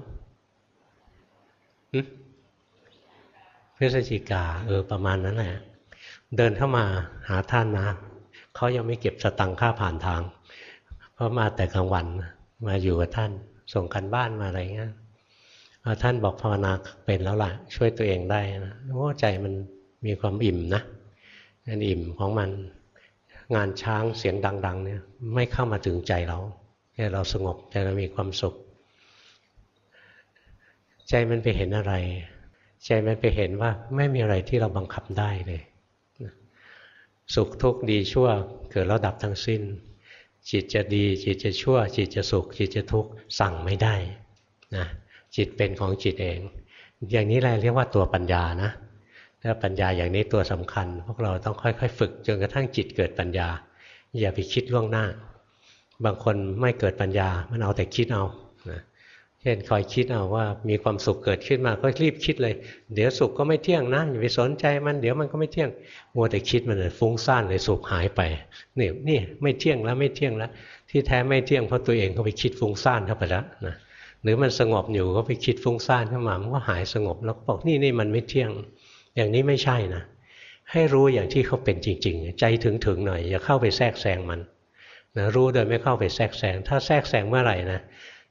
พฤศจิกาเออประมาณนั้นแหละ เดินเข้ามาหาท่านนะเขายังไม่เก็บสตังค่าผ่านทาง เพราะมาแต่กลางวันมาอยู่กับท่าน ส่งกันบ้านมาอะไรเงี้ยท่านบอกภาวนาเป็นแล้วล่ะ ช่วยตัวเองได้นะว่าใจมันมีความอิ่มนะมันอิ่มของมันงานช้างเสียงดัง ๆ เนี่ย ไม่เข้ามาถึงใจเราใจเราสงบใจเรามีความสุข ใจมันไปเห็นอะไร ใจมันไปเห็นว่าไม่มีอะไรที่เราบังคับได้เลยสุขทุกข์ดีชั่วเกิดแล้วดับทั้งสิ้น จิตจะดีจิตจะชั่ว จิตจะสุข จิตจะทุกข์สั่งไม่ได้นะจิตเป็นของจิตเอง อย่างนี้แหละเรียกว่าตัวปัญญานะถ้าปัญญาอย่างนี้ตัวสำคัญ พวกเราต้องค่อยๆ ฝึกจนกระทั่งจิตเกิดปัญญา อย่าไปคิดล่วงหน้า บางคนไม่เกิดปัญญามันเอาแต่คิดเอานะ เช่นคอยคิดเอาว่ามีความสุขเกิดขึ้นมาก็รีบคิดเลย เดี๋ยวสุขก็ไม่เที่ยงนะอย่าไปสนใจมันเดี๋ยวมันก็ไม่เที่ยงมัวแต่คิดมันเลยฟุ้งซ่านเลยสุขหายไปนี่นี่ไม่เที่ยงแล้วไม่เที่ยงแล้ว ที่แท้ไม่เที่ยงเพราะตัวเองเขาไปคิดฟุ้งซ่านเข้าไปแล้วนะหรือมันสงบอยู่ก็ไปคิดฟุ้งซ่านขึ้นมามันก็หายสงบแล้วก็บอกนี่นี่มันไม่เที่ยง อย่างนี้ไม่ใช่นะให้รู้อย่างที่เขาเป็นจริง ๆ ใจถึงถึงหน่อยอย่าเข้าไปแทรกแซงมันนะรู้โดยไม่เข้าไปแทรกแซงถ้าแทรกแซงเมื่อไหร่นะ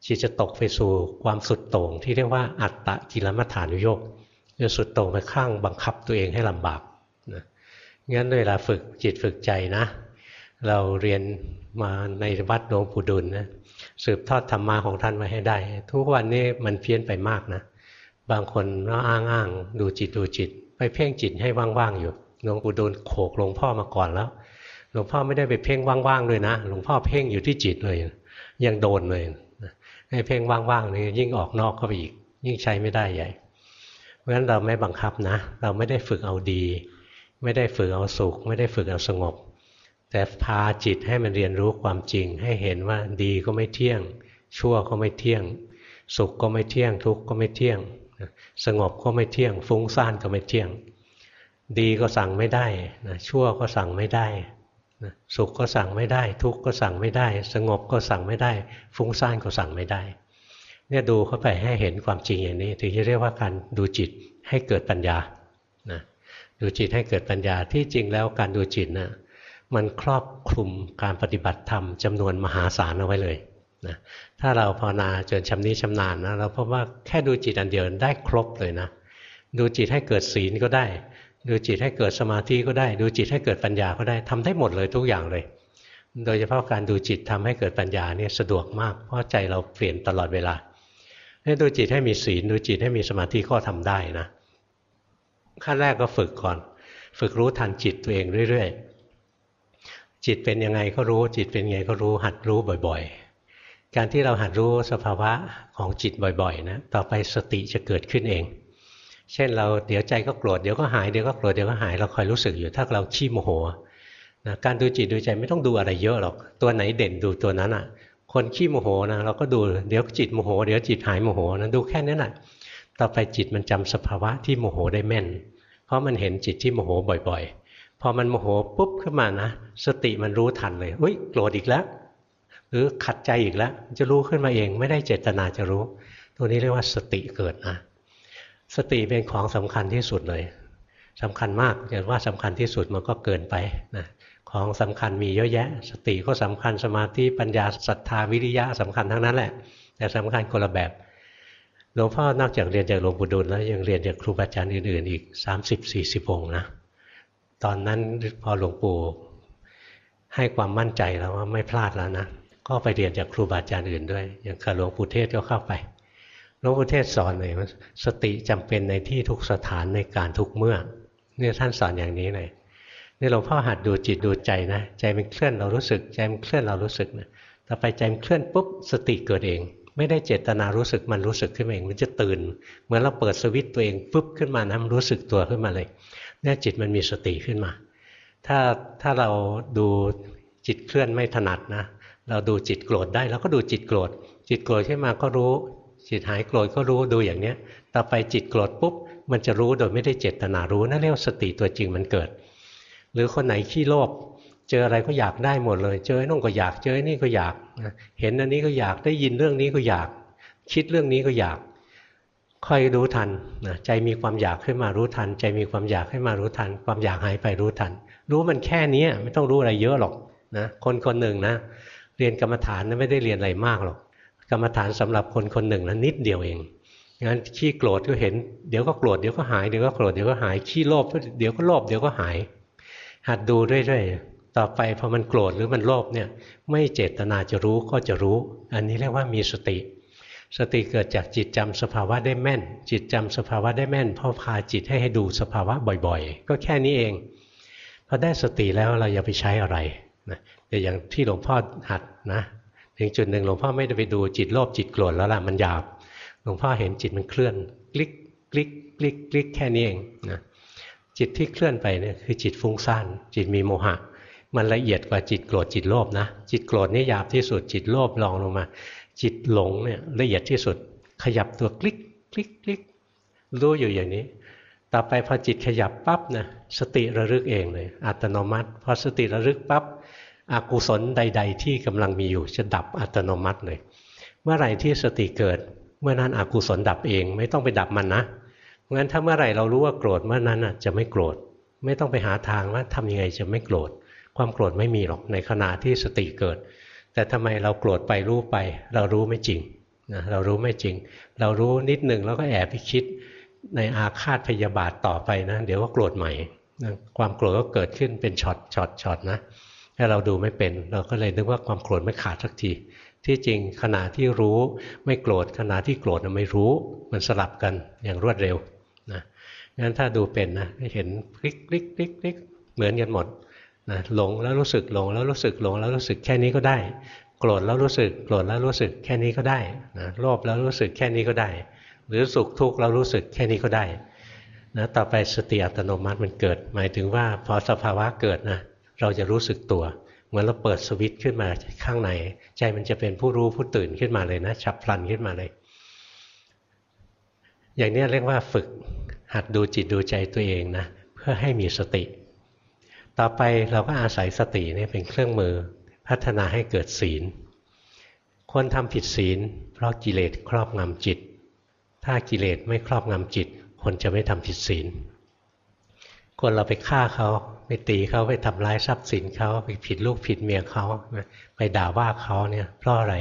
จิตจะตกไปสู่ความสุดโต่งที่เรียกว่าอัตตะกิลมัฐานุโยกจะสุดโต่งไปข้างบังคับตัวเองให้ลำบากนะงั้นเวลาฝึกจิตฝึกใจนะ เราเรียนมาในวัดหลวงปู่ดุลนะสืบทอดธรรมะของท่านมาให้ได้ ทุกวันนี้มันเพี้ยนไปมากนะ บางคนก็อ้างอ้างดูจิตดูจิต ไปเพ่งจิตให้ว่างๆอยู่หลวงปู่ดูลโขกหลวงพ่อมาก่อนแล้วหลวงพ่อไม่ได้ไปเพ่งว่างๆเลยนะหลวงพ่อเพ่งอยู่ที่จิตเลย ยังโดนเลย ให้เพ่งว่างๆนี่ยิ่งออกนอกเข้าไปอีก ยิ่งใช้ไม่ได้ใหญ่เพราะฉะนั้นเราไม่บังคับนะ เราไม่ได้ฝึกเอาดี ไม่ได้ฝึกเอาสุข ไม่ได้ฝึกเอาสงบ แต่พาจิตให้มันเรียนรู้ความจริง ให้เห็นว่าดีก็ไม่เที่ยง ชั่วก็ไม่เที่ยง สุขก็ไม่เที่ยง ทุกข์ก็ไม่เที่ยง สงบก็ไม่เที่ยง ฟุ้งซ่านก็ไม่เที่ยง ดีก็สั่งไม่ได้นะชั่วก็สั่งไม่ได้ สุขก็สั่งไม่ได้ ทุกข์ก็สั่งไม่ได้ สงบก็สั่งไม่ได้ ฟุ้งซ่านก็สั่งไม่ได้ เนี่ยดูเข้าไปให้เห็นความจริงอย่างนี้ ถึงจะเรียกว่าการดูจิตให้เกิดปัญญานะดูจิตให้เกิดปัญญาที่จริงแล้วการดูจิตนะมันครอบคลุมการปฏิบัติธรรมจำนวนมหาศาลเอาไว้เลยนะถ้าเราภาวนาจนชำนิชำนาญนะเราพบว่าแค่ดูจิตอันเดียวได้ครบเลยนะ ดูจิตให้เกิดศีลก็ได้ ดูจิตให้เกิดสมาธิก็ได้ ดูจิตให้เกิดปัญญาก็ได้ทำได้หมดเลยทุกอย่างเลย โดยเฉพาะการดูจิตทำให้เกิดปัญญาเนี่ยสะดวกมาก เพราะใจเราเปลี่ยนตลอดเวลาให้ดูจิตให้มีศีลดูจิตให้มีสมาธิก็ทำได้นะขั้นแรกก็ฝึกก่อน ฝึกรู้ทันจิตตัวเองเรื่อยๆจิตเป็นยังไงก็รู้จิตเป็นไงก็รู้หัดรู้บ่อยๆ การที่เราหัดรู้สภาวะของจิตบ่อยๆนะต่อไปสติจะเกิดขึ้นเอง เช่นเราเดี๋ยวใจก็โกรธเดี๋ยวก็หายเดี๋ยวก็โกรธเดี๋ยวก็หายเราคอยรู้สึกอยู่ถ้าเราขี้โมโหนะการดูจิตดูใจไม่ต้องดูอะไรเยอะหรอกตัวไหนเด่นดูตัวนั้นอะ คนขี้โมโหนะเราก็ดูเดี๋ยวจิตโมโหเดี๋ยวจิตหายโมโหนะดูแค่นั้นแหะต่อไปจิตมันจำสภาวะที่โมโหได้แม่น เพราะมันเห็นจิตที่โมโหบ่อย ๆ พอมันโมโหปุ๊บขึ้นมานะสติมันรู้ทันเลยเฮ้ยโกรธอีกแล้วหรือขัดใจอีกแล้วจะรู้ขึ้นมาเองไม่ได้เจตนาจะรู้ ตัวนี้เรียกว่าสติเกิดนะ สติเป็นของสำคัญที่สุดเลยสำคัญมากแต่ว่าสำคัญที่สุดมันก็เกินไปนะของสำคัญมีเยอะแยะ สติก็สำคัญสมาธิปัญญาศรัทธาวิริยะสำคัญทั้งนั้นแหละ แต่สำคัญคนละแบบหลวงพ่อนอกจากเรียนจากหลวงปู่ดูลแล้วยังเรียนจากครูบาอาจารย์อื่นๆ อีก 30-40องค์นะตอนนั้นพอหลวงปู่ให้ความมั่นใจแล้วว่าไม่พลาดแล้วนะก็ไปเรียนจากครูบาอาจารย์อื่นด้วยอย่างกับหลวงปู่เทศก็เข้าไป ลวงปู่เทศสอนเลยว่าสติจำเป็นในที่ทุกสถานในการทุกเมื่อเนี่ยท่านสอนอย่างนี้เลยนี่หลวงพ่อหัดดูจิตดูใจนะ ใจมันเคลื่อนเรารู้สึก ใจมันเคลื่อนเรารู้สึกนะต่อไปใจมันเคลื่อนปุ๊บสติเกิดเอง ไม่ได้เจตนารู้สึกมันรู้สึกขึ้นมาเอง มันจะตื่น เหมือนเราเปิดสวิตตัวเองปุ๊บขึ้นมานะมันรู้สึกตัวขึ้นมาเลยเนี่ยจิตมันมีสติขึ้นมา ถ้าถ้าเราดูจิตเคลื่อนไม่ถนัดนะ เราดูจิตโกรธได้เราก็ดูจิตโกรธ จิตโกรธขึ้นมาก็รู้ จิตหายโกรธก็รู้ดูอย่างเนี้ย ต่อไปจิตโกรธปุ๊บ มันจะรู้โดยไม่ได้เจตนารู้นั่นเรียกสติตัวจริงมันเกิด หรือคนไหนขี้โลภเจออะไรก็อยากได้หมดเลย เจอนู่นก็อยาก เจอนี่ก็อยากเห็นอันนี้ก็อยากได้ยินเรื่องนี้ก็อยาก คิดเรื่องนี้ก็อยากค่อยรู้ทันนะใจมีความอยากขึ้นมารู้ทัน ใจมีความอยากขึ้นมารู้ทัน ความอยากหายไปรู้ทัน รู้มันแค่นี้ไม่ต้องรู้อะไรเยอะหรอกนะคนคนหนึ่งนะเรียนกรรมฐานนะไม่ได้เรียนอะไรมากหรอก กรรมฐานสำหรับคนคนหนึ่งนะนิดเดียวเองงั้นขี้โกรธก็เห็นเดี๋ยวก็โกรธเดี๋ยวก็หายเดี๋ยวก็โกรธเดี๋ยวก็หายขี้โลภเดี๋ยวก็โลภเดี๋ยวก็หาย หัดดูเรื่อยๆต่อไปพอมันโกรธหรือมันโลภเนี่ยไม่เจตนาจะรู้ก็จะรู้ อันนี้เรียกว่ามีสติ สติเกิดจากจิตจำสภาวะได้แม่น จิตจำสภาวะได้แม่นพราะพาจิตให้ให้ดูสภาวะบ่อยๆ ก็แค่นี้เองพอได้สติแล้วเราอย่าไปใช้อะไรนะแต่อย่างที่หลวงพ่อหัดนะ ถึงจุดหนึ่งหลวงพ่อไม่ได้ไปดูจิตโลภจิตโกรธแล้วล่ะมันหยาบ หลวงพ่อเห็นจิตมันเคลื่อน คลิกคลิกคลิกคลิกแค่นี้เองนะจิตที่เคลื่อนไปเนี่ยคือจิตฟุ้งซ่านจิตมีโมหะ มันละเอียดกว่าจิตโกรธจิตโลภนะ จิตโกรธนี่หยาบที่สุดจิตโลภลองลงมา จิตหลงเนี่ยละเอียดที่สุด ขยับตัวคลิกคลิกคลิกรู้อยู่อย่างนี้ ต่อไปพอจิตขยับปั๊บนะสติระลึกเองเลย อัตโนมัติ พอสติระลึกปั๊บ อกุศลใด ๆ ที่กำลังมีอยู่จะดับอัตโนมัติเลย เมื่อไหร่ที่สติเกิด เมื่อนั้นอกุศลดับเอง ไม่ต้องไปดับมันนะเพราะงั้นถ้าเมื่อไหร่เรารู้ว่าโกรธเมื่อนั้นจะไม่โกรธ ไม่ต้องไปหาทางว่าทำยังไงจะไม่โกรธ ความโกรธไม่มีหรอกในขณะที่สติเกิด แต่ทำไมเราโกรธไปรู้ไป เรารู้ไม่จริงนะเรารู้ไม่จริง เรารู้นิดหนึ่งแล้วก็แอบไปคิดในอาฆาตพยาบาทต่อไปนะ เดี๋ยวก็โกรธใหม่นะความโกรธก็เกิดขึ้นเป็นช็อตช็อตช็อตนะ ถ้าเราดูไม่เป็น เราก็เลยนึกว่าความโกรธไม่ขาดสักทีที่จริงขณะที่รู้ไม่โกรธขณะที่โกรธไม่รู้มันสลับกันอย่างรวดเร็วนะงั้นถ้าดูเป็นนะเห็นคลิกคลิกคลิกคลิกเหมือนกันหมดนะหลงแล้วรู้สึกหลงแล้วรู้สึกหลงแล้วรู้สึกแค่นี้ก็ได้ โกรธแล้วรู้สึกโกรธแล้วรู้สึกแค่นี้ก็ได้นะโลภแล้วรู้สึกแค่นี้ก็ได้ หรือสุขทุกข์แล้วรู้สึกแค่นี้ก็ได้นะต่อไปสติอัตโนมัติมันเกิด หมายถึงว่าพอสภาวะเกิดนะ เราจะรู้สึกตัว เหมือนเราเปิดสวิตช์ขึ้นมาข้างใน ใจมันจะเป็นผู้รู้ผู้ตื่นขึ้นมาเลยนะฉับพลันขึ้นมาเลย อย่างนี้เรียกว่าฝึกหัดดูจิตดูใจตัวเองนะเพื่อให้มีสติ ต่อไปเราก็อาศัยสตินี่เป็นเครื่องมือพัฒนาให้เกิดศีลคนทำผิดศีล เพราะกิเลสครอบงำจิต ถ้ากิเลสไม่ครอบงำจิต คนจะไม่ทำผิดศีลคนเราไปฆ่าเขา ไปตีเขาไปทำร้ายทรัพย์สินเขาไปผิดลูกผิดเมียเขาไปด่าว่าเขาเนี่ยเพราะอะไร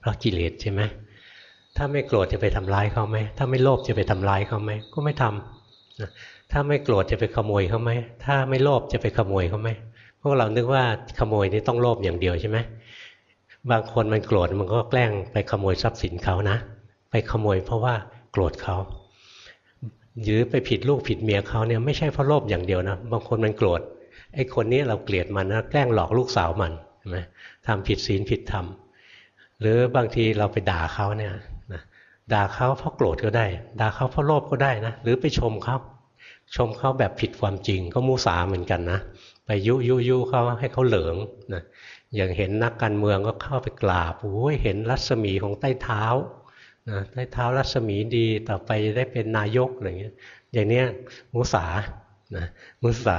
เพราะกิเลสใช่ไหมถ้าไม่โกรธจะไปทำร้ายเขาไหมถ้าไม่โลภจะไปทำร้ายเขาไหมก็ไม่ทำถ้าไม่โกรธจะไปขโมยเขาไหมถ้าไม่โลภจะไปขโมยเขาไหมพวกเรานึกว่าขโมยนี่ต้องโลภอย่างเดียวใช่ไหมบางคนมันโกรธมันก็แกล้งไปขโมยทรัพย์สินเขานะ ไปขโมยเพราะว่าโกรธเขา หรือไปผิดลูกผิดเมียเขาเนี่ยไม่ใช่เพราะโลภอย่างเดียวนะบางคนมันโกรธไอ้คนนี้เราเกลียดมันนะแกล้งหลอกลูกสาวมันใช่ไหมทำผิดศีลผิดธรรมหรือบางทีเราไปด่าเขาเนี่ยด่าเขาเพราะโกรธก็ได้ ด่าเขาเพราะโลภก็ได้นะหรือไปชมเขาชมเขาแบบผิดความจริงก็มูสาเหมือนกันนะไปยุยุยุเขาให้เขาเหลืองนะอย่างเห็นนักการเมืองก็เข้าไปกราบโอ้ยเห็นรัศมีของใต้เท้า นะใต้เท้ารัศมีดีต่อไปได้เป็นนายกอะไรเงี้ย อย่างเนี้ยมุสานะมุสา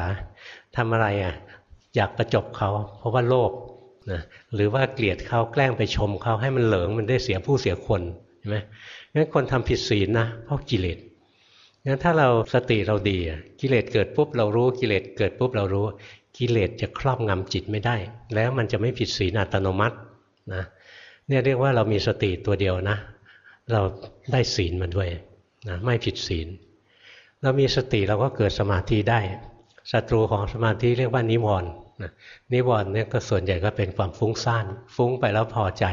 ทำอะไรอะอยากประจบเขาเพราะว่าโลภนะหรือว่าเกลียดเขาแกล้งไปชมเขาให้มันเหลืองมันได้เสียผู้เสียคนใช่ไหมงั้นคนทำผิดศีลนะเพราะกิเลสงั้นถ้าเราสติเราดีกิเลสเกิดปุ๊บเรารู้กิเลสเกิดปุ๊บเรารู้ กิเลสจะครอบงำจิตไม่ได้ แล้วมันจะไม่ผิดศีลอัตโนมัตินะเนี่ยเรียกว่าเรามีสติตัวเดียวนะ เราได้ศีลมันด้วยนะไม่ผิดศีล เรามีสติเราก็เกิดสมาธิได้ศัตรูของสมาธิเรียกว่านิวรณ์นิวรณ์เนี่ยก็ส่วนใหญ่ก็เป็นความฟุ้งซ่านฟุ้งไปแล้วพอใจ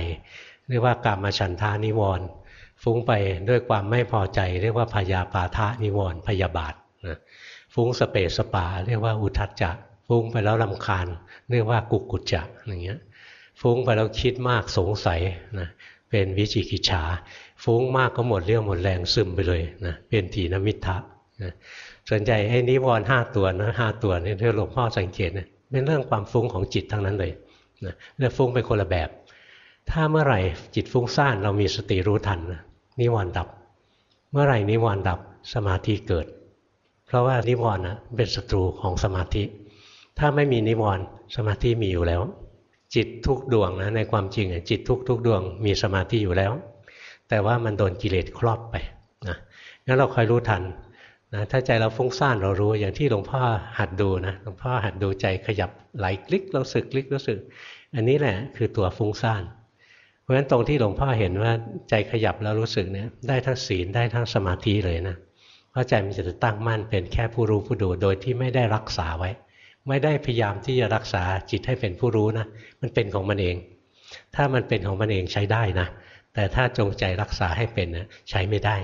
เรียกว่ากามฉันทานิวรณ์ฟุ้งไปด้วยความไม่พอใจ เรียกว่าพยาปาทะนิวรณ์พยาบาทนะฟุ้งสเปสปา เรียกว่าอุทัจจะฟุ้งไปแล้วลำคาญ เรียกว่ากุกุจจะอย่างเงี้ยฟุ้งไปแล้วคิดมากสงสัยนะเป็นวิจิกิจฉา ฟุ้งมากก็หมดเรื่องหมดแรงซึมไปเลยนะเป็นทีนมิทะนะสนใจไอ้นิวรณ์ห้าตัวนะห้าตัวนี่ที่หลวงพ่อสังเกตนะเป็นเรื่องความฟุ้งของจิตทั้งนั้นเลยนะเรื่องฟุ้งเป็นคนละแบบ ถ้าเมื่อไหร่จิตฟุ้งซ่านเรามีสติรู้ทันนะนิวรณ์ดับ เมื่อไหร่นิวรณ์ดับสมาธิเกิด เพราะว่านิวรณ์นะเป็นศัตรูของสมาธิ ถ้าไม่มีนิวรณ์สมาธิมีอยู่แล้ว จิตทุกดวงนะในความจริงจิตทุกทุกดวงมีสมาธิอยู่แล้ว แต่ว่ามันโดนกิเลสครอบไปนะงั้นเราคอยรู้ทันนะถ้าใจเราฟุ้งซ่านเรารู้อย่างที่หลวงพ่อหัดดูนะหลวงพ่อหัดดูใจขยับไหลคลิกเราสึกคลิกรู้สึก อันนี้แหละคือตัวฟุ้งซ่าน เพราะฉะนั้นตรงที่หลวงพ่อเห็นว่าใจขยับแล้วรู้สึกเนี่ยได้ทั้งศีลได้ทั้งสมาธิเลยนะเพราะใจมันจะตั้งมั่นเป็นแค่ผู้รู้ผู้ดูโดยที่ไม่ได้รักษาไว้ ไม่ได้พยายามที่จะรักษาจิตให้เป็นผู้รู้นะมันเป็นของมันเอง ถ้ามันเป็นของมันเองใช้ได้นะ แต่ถ้าจงใจรักษาให้เป็นนะใช้ไม่ได้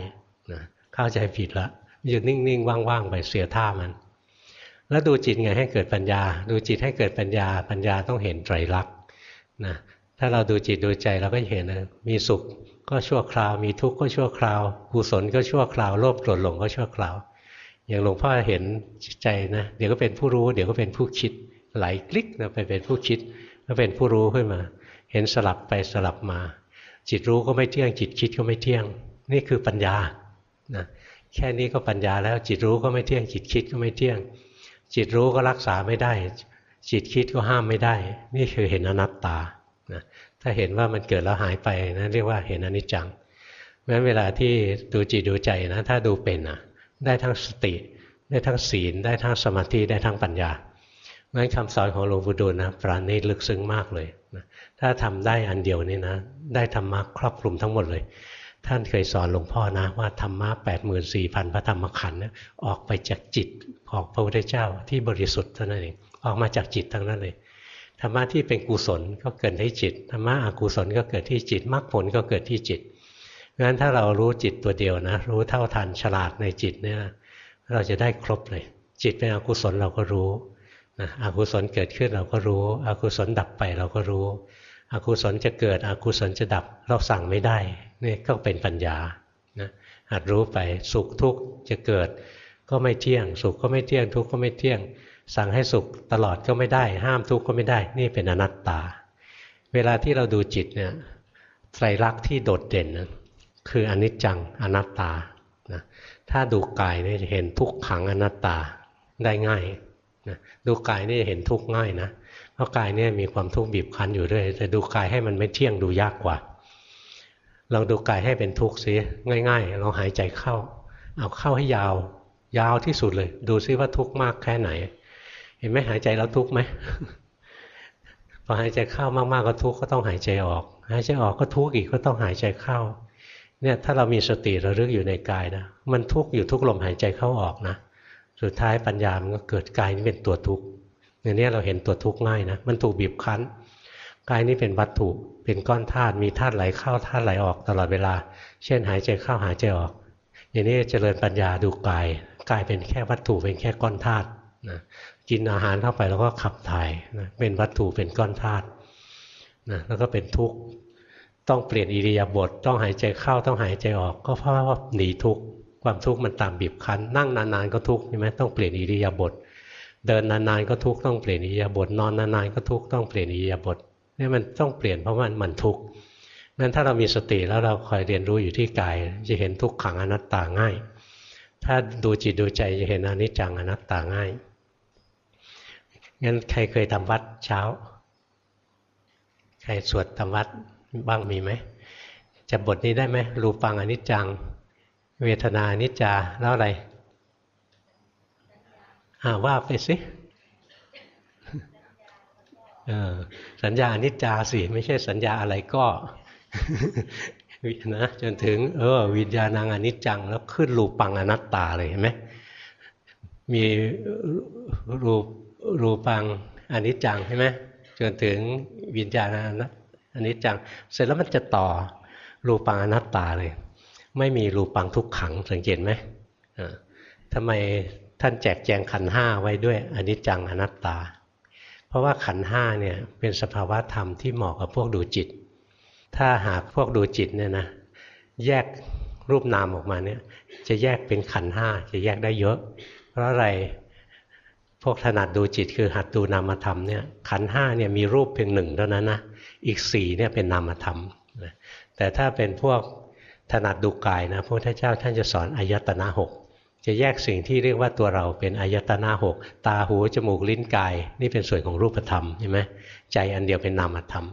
นะเข้าใจผิดแล้วอยู่นิ่งๆว่างๆไปเสียท่ามัน แล้วดูจิตไงให้เกิดปัญญา ดูจิตให้เกิดปัญญา ปัญญาต้องเห็นไตรลักษณ์นะถ้าเราดูจิตดูใจเราก็เห็นนะมีสุขก็ชั่วคราว มีทุกข์ก็ชั่วคราวกุศลก็ชั่วคราวโลภโกรธหลงก็ชั่วคราว อย่างหลวงพ่อเห็นใจนะเดี๋ยวก็เป็นผู้รู้ เดี๋ยวก็เป็นผู้คิดไหลคลิกนะไปเป็นผู้คิดก็เป็นผู้รู้ขึ้นมา เห็นสลับไปสลับมา จิตรู้ก็ไม่เที่ยง จิตคิดก็ไม่เที่ยง นี่คือปัญญานะแค่นี้ก็ปัญญาแล้วจิตรู้ก็ไม่เที่ยง จิตคิดก็ไม่เที่ยง จิตรู้ก็รักษาไม่ได้ จิตคิดก็ห้ามไม่ได้ นี่คือเห็นอนัตตานะถ้าเห็นว่ามันเกิดแล้วหายไปนะเรียกว่าเห็นอนิจจังเพราะฉะนั้นเวลาที่ดูจิตดูใจนะถ้าดูเป็นนะได้ทั้งสติ ได้ทั้งศีล ได้ทั้งสมาธิได้ทั้งปัญญา งั้นคำสอนของหลวงปู่ดูลนะปราณีลึกซึ้งมากเลยนะถ้าทำได้อันเดียวนี่นะ ได้ธรรมะครอบคลุมทั้งหมดเลย ท่านเคยสอนหลวงพ่อนะ ว่าธรรมะแปดหมื่นสี่พันพระธรรมขันธ์ออกไปจากจิตของพระพุทธเจ้าที่บริสุทธิ์เท่านั้นเองออกมาจากจิตทั้งนั้นเลยธรรมะที่เป็นกุศลก็เกิดที่จิตธรรมะอกุศลก็เกิดที่จิตมรรคผลก็เกิดที่จิตงั้นถ้าเรารู้จิตตัวเดียวนะ รู้เท่าทันฉลาดในจิตเนี่ย เราจะได้ครบเลย จิตเป็นอกุศลเราก็รู้ นะอกุศลเกิดขึ้นเราก็รู้ อกุศลดับไปเราก็รู้ อกุศลจะเกิด อกุศลจะดับเราสั่งไม่ได้นี่ก็เป็นปัญญานะหัดรู้ไปสุขทุกข์จะเกิด ก็ไม่เที่ยง สุขก็ไม่เที่ยงทุกข์ก็ไม่เที่ยง สั่งให้สุขตลอดก็ไม่ได้ ห้ามทุกข์ก็ไม่ได้ นี่เป็นอนัตตา เวลาที่เราดูจิตเนี่ยไตรลักษณ์ที่โดดเด่นนะคืออนิจจังอนัตตานะถ้าดูกายเนี่จะเห็นทุกขังอนัตตาได้ง่าย นะดูกายนี่จะเห็นทุกข์ง่ายนะเพราะกายเนี่ยมีความทุกข์บีบคั้นอยู่เรื่อยแต่ดูกายให้มันไม่เที่ยงดูยากกว่าลองดูกายให้เป็นทุกข์ซิง่ายๆลองหายใจเข้า เอาเข้าให้ยาว ยาวที่สุดเลย ดูซิว่าทุกข์มากแค่ไหน เห็นไหมหายใจแล้วทุกข์ไหมพอหายใจเข้ามากๆก็ทุกข์ก็ต้องหายใจออก หายใจออกก็ทุกข์อีกก็ต้องหายใจเข้าเนี่ยถ้าเรามีสติระลึกอยู่ในกายนะมันทุกข์อยู่ทุกลมหายใจเข้าออกนะ สุดท้ายปัญญามันก็เกิดกายนี้เป็นตัวทุกข์อย่างนี้เราเห็นตัวทุกข์ง่ายนะมันถูกบีบคั้นกายนี้เป็นวัตถุเป็นก้อนธาตุมีธาตุไหลเข้าธาตุไหลออกตลอดเวลา เช่นหายใจเข้าหายใจออก อย่างนี้เจริญปัญญาดูกายกายเป็นแค่วัตถุเป็นแค่ก้อนธาตุนะกินอาหารเข้าไปแล้วก็ขับถ่ายนะเป็นวัตถุเป็นก้อนธาตุนะแล้วก็เป็นทุกข์ต้องเปลี่ยนอิริยาบถต้องหายใจเข้าต้องหายใจออก ก็เพราะว่าหนีทุกข์ ความทุกข์มันตามบีบคั้น นั่งนานๆก็ทุกข์ใช่ไหมต้องเปลี่ยนอิริยาบถเดินนานๆก็ทุกข์ต้องเปลี่ยนอิริยาบถนอนนานๆก็ทุกข์ต้องเปลี่ยนอิริยาบถนี่มันต้องเปลี่ยนเพราะมันมันทุกข์งั้นถ้าเรามีสติแล้วเราคอยเรียนรู้อยู่ที่กาย จะเห็นทุกขังอนัตตาง่าย ถ้าดูจิตดูใจจะเห็นอนิจจังอนัตตาง่ายงั้นใครเคยทำวัดเช้า ใครสวดทำวัดบ้างมีไหมจะบทนี้ได้ไหมรูปังอนิจจัง เวทนานิจจาแล้วอะไรอ่าว่าไปสิสัญญาอนิจจาสิไม่ใช่สัญญาอะไรก็นะจนถึง เออ วิญญาณังอนิจจัง แล้วขึ้นรูปังอนัตตาเลยเห็นไหมมีรูปรูปังอนิจจังใช่ไหมจนถึงวิญญาณอนิจจัง เสร็จแล้วมันจะต่อรูปังอนัตตาเลย ไม่มีรูปังทุกขังสังเกตไหมทำไมท่านแจกแจงขันห้าไว้ด้วยอนิจจังอนัตตา เพราะว่าขันห้าเนี่ยเป็นสภาวะธรรมที่เหมาะกับพวกดูจิต ถ้าหากพวกดูจิตเนี่ยนะแยกรูปนามออกมาเนี่ยจะแยกเป็นขันห้าจะแยกได้เยอะ เพราะอะไรพวกถนัดดูจิตคือหัดดูนามธรรมเนี่ยขันห้าเนี่ยมีรูปเพียงหนึ่งเท่านั้นนะอีกสี่เนี่ยเป็นนามธรรมแต่ถ้าเป็นพวก ถนัดดูกายนะพระพุทธเจ้าท่านจะสอนอายตนะหกจะแยกสิ่งที่เรียกว่าตัวเราเป็นอายตนะหกตาหูจมูกลิ้นกาย นี่เป็นส่วนของรูปธรรมใช่ไหมใจอันเดียวเป็นนามธรรม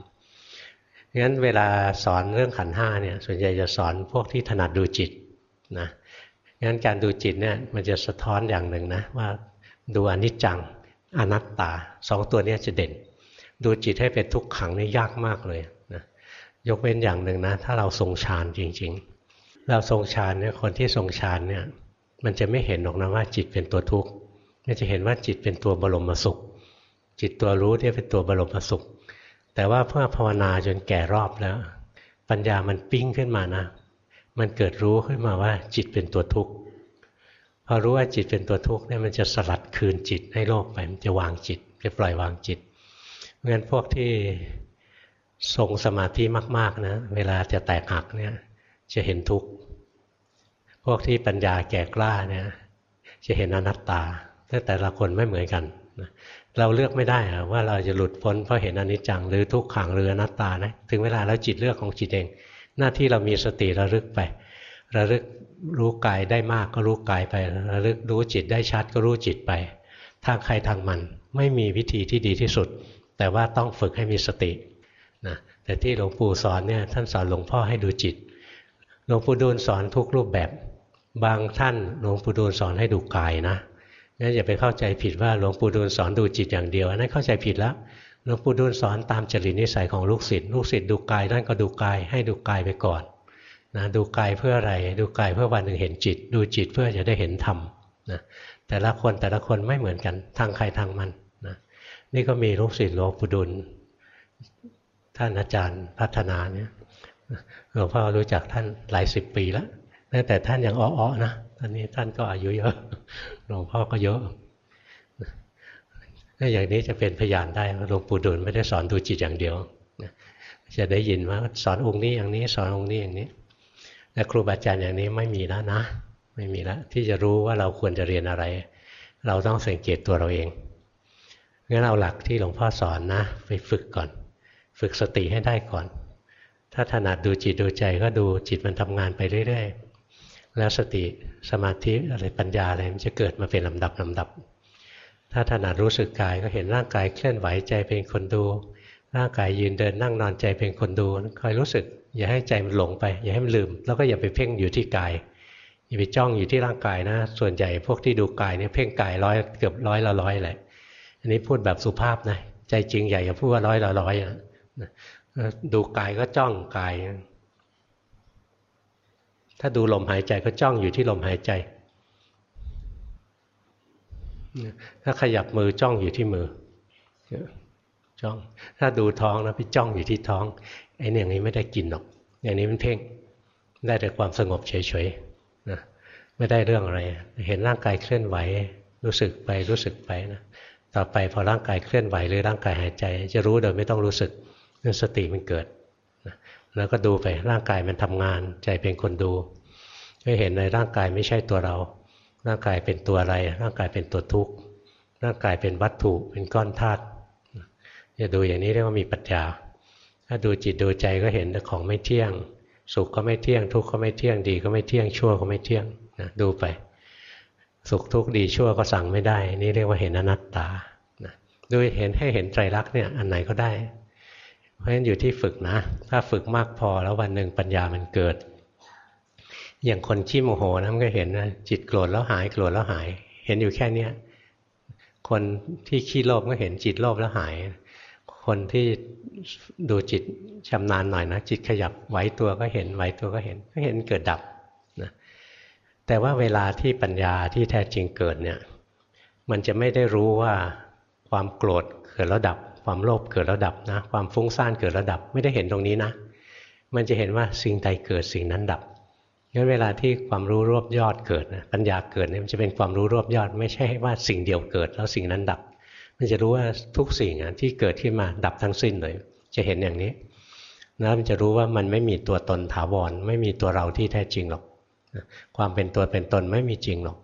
งั้นเวลาสอนเรื่องขันห้าเนี่ยส่วนใหญ่จะสอนพวกที่ถนัดดูจิตนะงั้นการดูจิตเนี่ยมันจะสะท้อนอย่างหนึ่งนะว่าดูอนิจจังอนัตตาสองตัวนี้จะเด่น ดูจิตให้เป็นทุกขังนี่ยากมากเลยนะ ยกเว้นอย่างหนึ่งนะ ถ้าเราทรงฌานจริง ๆ เราทรงฌานเนี่ยคนที่ทรงฌานเนี่ยมันจะไม่เห็นหรอกนะว่าจิตเป็นตัวทุกข์มันจะเห็นว่าจิตเป็นตัวบรมสุข จิตตัวรู้ที่เป็นตัวบรมสุข แต่ว่าเพื่อภาวนาจนแก่รอบแล้ว ปัญญามันปิ้งขึ้นมานะ มันเกิดรู้ขึ้นมาว่าจิตเป็นตัวทุกข์พอรู้ว่าจิตเป็นตัวทุกข์เนี่ยมันจะสลัดคืนจิตให้โลกไปมันจะวางจิตจะปล่อยวางจิตเพราะฉะนั้นพวกที่ ทรงสมาธิมาก ๆ นะ เวลาจะแตกหักเนี่ย จะเห็นทุกข์ พวกที่ปัญญาแก่กล้าเนี่ย จะเห็นอนัตตาแต่แต่ละคนไม่เหมือนกันเราเลือกไม่ได้ว่าเราจะหลุดพ้นเพราะเห็นอนิจจังหรือทุกขังหรืออนัตตานะถึงเวลาแล้วจิตเลือกของจิตเอง หน้าที่เรามีสติระลึกไประลึกรู้กายได้มากก็รู้กายไประลึกรู้จิตได้ชัดก็รู้จิตไป ทางใครทางมันไม่มีวิธีที่ดีที่สุด แต่ว่าต้องฝึกให้มีสติ แต่ที่หลวงปู่สอนเนี่ยท่านสอนหลวงพ่อให้ดูจิต หลวงปู่ดูลสอนทุกรูปแบบ บางท่านหลวงปู่ดูลสอนให้ดูกายนะงั้นอย่าไปเข้าใจผิดว่าหลวงปู่ดูลสอนดูจิตอย่างเดียวอันนั้นเข้าใจผิดแล้วหลวงปู่ดูลสอนตามจริตนิสัยของลูกศิษย์ลูกศิษย์ดูกายนั่นก็ดูกายให้ดูกายไปก่อนนะดูกายเพื่ออะไร ดูกายเพื่อวันหนึ่งเห็นจิต ดูจิตเพื่อจะได้เห็นธรรมนะแต่ละคนแต่ละคนไม่เหมือนกันทางใครทางมันนะนี่ก็มีลูกศิษย์หลวงปู่ดุล ท่านอาจารย์พัฒนาเนี่ยหลวงพ่อรู้จักท่านหลายสิบปีแล้วตั้งแต่ท่านยังอ้อๆนะตอนนี้ท่านก็อายุเยอะหลวงพ่อก็เยอะถ้าอย่างนี้จะเป็นพยานได้หลวงปู่ดุลไม่ได้สอนดูจิตอย่างเดียวจะได้ยินว่าสอนองค์นี้อย่างนี้สอนองค์นี้อย่างนี้แต่ครูบาอาจารย์อย่างนี้ไม่มีแล้วนะ ไม่มีแล้วที่จะรู้ว่าเราควรจะเรียนอะไร เราต้องสังเกตตัวเราเองงั้นเอาหลักที่หลวงพ่อสอนนะ ไปฝึกก่อน ฝึกสติให้ได้ก่อน ถ้าถนัดดูจิตดูใจก็ดูจิตมันทำงานไปเรื่อย ๆ แล้วสติสมาธิอะไรปัญญาอะไรมันจะเกิดมาเป็นลำดับลำดับ ถ้าถนัดรู้สึกกายก็เห็นร่างกายเคลื่อนไหวใจเป็นคนดู ร่างกายยืนเดินนั่งนอนใจเป็นคนดูคอยรู้สึก อย่าให้ใจมันหลงไป อย่าให้มันลืม แล้วก็อย่าไปเพ่งอยู่ที่กายอย่าไปจ้องอยู่ที่ร่างกายนะ ส่วนใหญ่พวกที่ดูกายเนี่ยเพ่งกายร้อยเกือบร้อยละร้อยแหละอันนี้พูดแบบสุภาพนะใจจริงใหญ่อย่าพูดว่าร้อยละร้อยนะ ดูกายก็จ้องกาย ถ้าดูลมหายใจก็จ้องอยู่ที่ลมหายใจ ถ้าขยับมือจ้องอยู่ที่มือ จ้อง ถ้าดูท้องนะไปจ้องอยู่ที่ท้อง ไอ้อย่างนี้ไม่ได้กินหรอก อย่างนี้มันเพ่ง ได้แต่ความสงบเฉยๆนะ ไม่ได้เรื่องอะไร เห็นร่างกายเคลื่อนไหว รู้สึกไปรู้สึกไปนะ ต่อไปพอร่างกายเคลื่อนไหวหรือร่างกายหายใจ จะรู้โดยไม่ต้องรู้สึก สติมันเกิด แล้วก็ดูไปร่างกายมันทำงาน ใจเป็นคนดูก็เห็นในร่างกายไม่ใช่ตัวเรา ร่างกายเป็นตัวอะไร ร่างกายเป็นตัวทุกข์ร่างกายเป็นวัตถุเป็นก้อนธาตุจะดูอย่างนี้เรียกว่ามีปัญญาถ้าดูจิตดูใจก็เห็นของไม่เที่ยง สุขก็ไม่เที่ยง ทุกข์ก็ไม่เที่ยงดี ก็ไม่เที่ยงชั่วก็ไม่เที่ยงนะดูไป สุขทุกข์ดีชั่วก็สั่งไม่ได้ นี่เรียกว่าเห็นอนัตตานะดูเห็นให้เห็นไตรลักษณ์เนี่ยอันไหนก็ได้ เพราะฉะนั้นอยู่ที่ฝึกนะ ถ้าฝึกมากพอแล้ววันหนึ่งปัญญามันเกิด อย่างคนขี้โมโหนะมันก็เห็นนะจิตโกรธแล้วหายโกรธแล้วหาย เห็นอยู่แค่เนี้ยคนที่ขี้โลภก็เห็นจิตโลภแล้วหาย คนที่ดูจิตชำนาญหน่อยนะจิตขยับไหวตัวก็เห็นไหวตัวก็เห็นก็เห็นเกิดดับนะแต่ว่าเวลาที่ปัญญาที่แท้จริงเกิดเนี่ย มันจะไม่ได้รู้ว่าความโกรธเกิดแล้วดับ ความโลภเกิดแล้วดับนะ ความฟุ้งซ่านเกิดแล้วดับ ไม่ได้เห็นตรงนี้นะ มันจะเห็นว่าสิ่งใดเกิดสิ่งนั้นดับงั้นเวลาที่ความรู้รวบยอดเกิดนะปัญญาเกิดเนี่ยมันจะเป็นความรู้รวบยอด ไม่ใช่ว่าสิ่งเดียวเกิดแล้วสิ่งนั้นดับ มันจะรู้ว่าทุกสิ่งที่เกิดขึ้นมาดับทั้งสิ้นเลย จะเห็นอย่างนี้นะมันจะรู้ว่ามันไม่มีตัวตนถาวรไม่มีตัวเราที่แท้จริงหรอกความเป็นตัวเป็นตนไม่มีจริงหรอก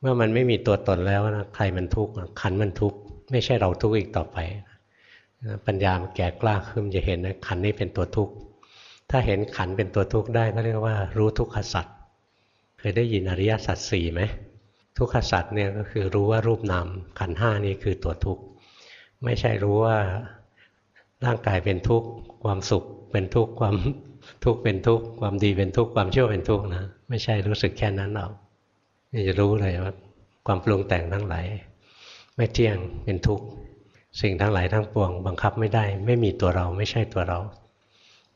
เมื่อมันไม่มีตัวตนแล้วนะใครมันทุกข์ขันมันทุกข์ไม่ใช่เราทุกข์อีกต่อไป ปัญญาแก่กล้าขึ้นจะเห็นนะขันนี้เป็นตัวทุกข์ถ้าเห็นขันเป็นตัวทุกข์ได้ก็เรียกว่ารู้ทุกขสัตว์ยได้ยินอริยสัจสี่ไหมทุกขสัจเนี่ยก็คือรู้ว่ารูปนามขันห้านี่คือตัวทุกข์ไม่ใช่รู้ว่าร่างกายเป็นทุกข์ความสุขเป็นทุกข์ความทุกข์เป็นทุกข์ความดีเป็นทุกข์ความชั่วเป็นทุกข์นะไม่ใช่รู้สึกแค่นั้นหรอกนี่จะรู้เลยว่าความปรุงแต่งทั้งหลายไม่เที่ยงเป็นทุกข์ สิ่งทั้งหลายทั้งปวง บังคับไม่ได้ ไม่มีตัวเราไม่ใช่ตัวเรา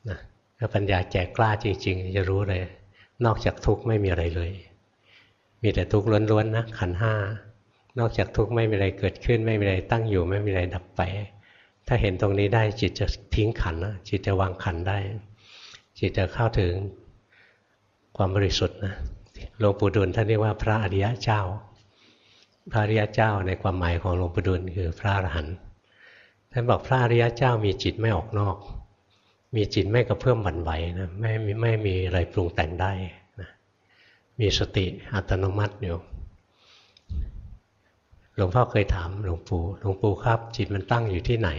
นะถ้าปัญญาแจกกล้าจริง ๆ จะรู้เลย นอกจากทุกข์ไม่มีอะไรเลย มีแต่ทุกข์ล้วนๆนะขันห้านอกจากทุกข์ไม่มีอะไรเกิดขึ้น ไม่มีอะไรตั้งอยู่ ไม่มีอะไรดับไป ถ้าเห็นตรงนี้ได้จิตจะทิ้งขันนะจิตจะวางขันได้ จิตจะเข้าถึงความบริสุทธิ์นะหลวงปู่ดูลท่านเรียกว่าพระอริยะเจ้า พระอริยะเจ้าในความหมายของหลวงปู่ดูลคือพระอรหันต์ ท่านบอกพระอริยะเจ้ามีจิตไม่ออกนอก มีจิตไม่กระเพื่อมหวั่นไหวนะไม่ไม่มีอะไรปรุงแต่งได้นะมีสติอัตโนมัติอยู่หลวงพ่อเคยถามหลวงปู่หลวงปู่ครับ จิตมันตั้งอยู่ที่ไหน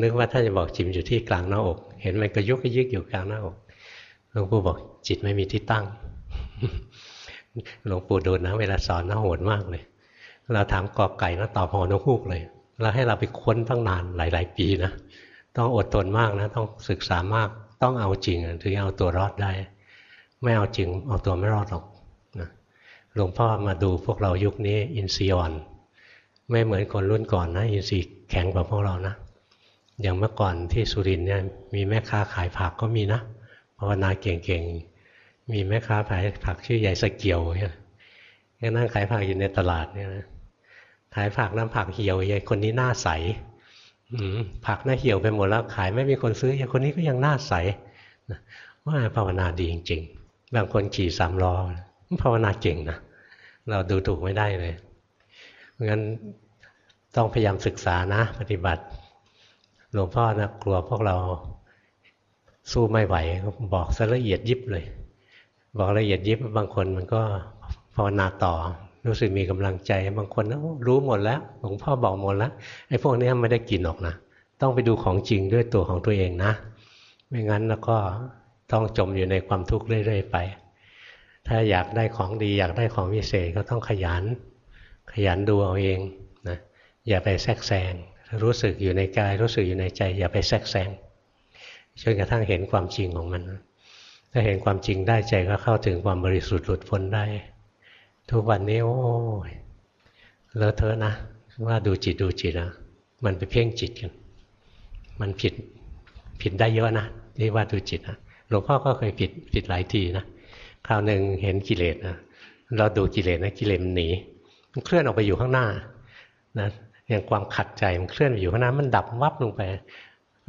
นึกว่าท่านจะบอกจิตอยู่ที่กลางหน้าอก เห็นมันก็ยุกกระยึกอยู่กลางหน้าอกหลวงปู่บอกจิตไม่มีที่ตั้งหลวงปู่ดูนะเวลาสอนน่าโหดมากเลย เราถามกอบไก่นะตอบหอนกฮูกเลย เราให้เราไปค้นตั้งนานหลาย ๆ ปีนะต้องอดทนมากนะ ต้องศึกษามากต้องเอาจริงถึงจะเอาตัวรอดได้ ไม่เอาจริงเอาตัวไม่รอดหรอกนะหลวงพ่อมาดูพวกเรายุคนี้อินทรีย์อ่อนไม่เหมือนคนรุ่นก่อนนะอินทรีย์แข็งกว่าพวกเรานะอย่างเมื่อก่อนที่สุรินเนี่ยมีแม่ค้าขายผักก็มีนะภาวนาเก่งๆมีแม่ค้าขายผักชื่อใหญ่สเกียวเนี่ยนั่งขายผักอยู่ในตลาดเนี่ยนะ ขายผักน้ำผักเหี่ยวยายคนนี้หน้าใสผักหน้าเหี่ยวไปหมดแล้วขายไม่มีคนซื้อยายคนนี้ก็ยังหน้าใสว่าภาวนาดีจริง ๆ บางคนขี่สามล้อภาวนาเก่งนะเราดูถูกไม่ได้เลยเพราะงั้นต้องพยายามศึกษานะ ปฏิบัติหลวงพ่อนะกลัวพวกเราสู้ไม่ไหว บอกซะละเอียดยิบเลย บอกละเอียดยิบบางคนมันก็ภาวนาต่อ รู้สึกมีกำลังใจ บางคนรู้หมดแล้วหลวงพ่อบอกหมดแล้วไอ้พวกนี้ไม่ได้กินหรอกนะต้องไปดูของจริงด้วยตัวของตัวเองนะ ไม่งั้นแล้วก็ต้องจมอยู่ในความทุกข์เรื่อยๆไป ถ้าอยากได้ของดี อยากได้ของพิเศษก็ต้องขยัน ขยันดูเอาเองนะอย่าไปแทรกแซงรู้สึกอยู่ในกาย รู้สึกอยู่ในใจ อย่าไปแทรกแซงจนกระทั่งเห็นความจริงของมัน ถ้าเห็นความจริงได้ใจก็เข้าถึงความบริสุทธิ์หลุดพ้นได้ ทุกวันนี้ โอ้ยเลอะเทอะนะว่าดูจิตดูจิตนะมันไปเพ่งจิตกัน มันผิดผิดได้เยอะนะที่ว่าดูจิตนะหลวงพ่อก็เคยผิดผิดหลายทีนะคราวหนึ่งเห็นกิเลสนะเราดูกิเลสนะกิเลสมันหนีมันเคลื่อนออกไปอยู่ข้างหน้านะอย่างความขัดใจมันเคลื่อนไปอยู่ข้างหน้ามันดับวับลงไป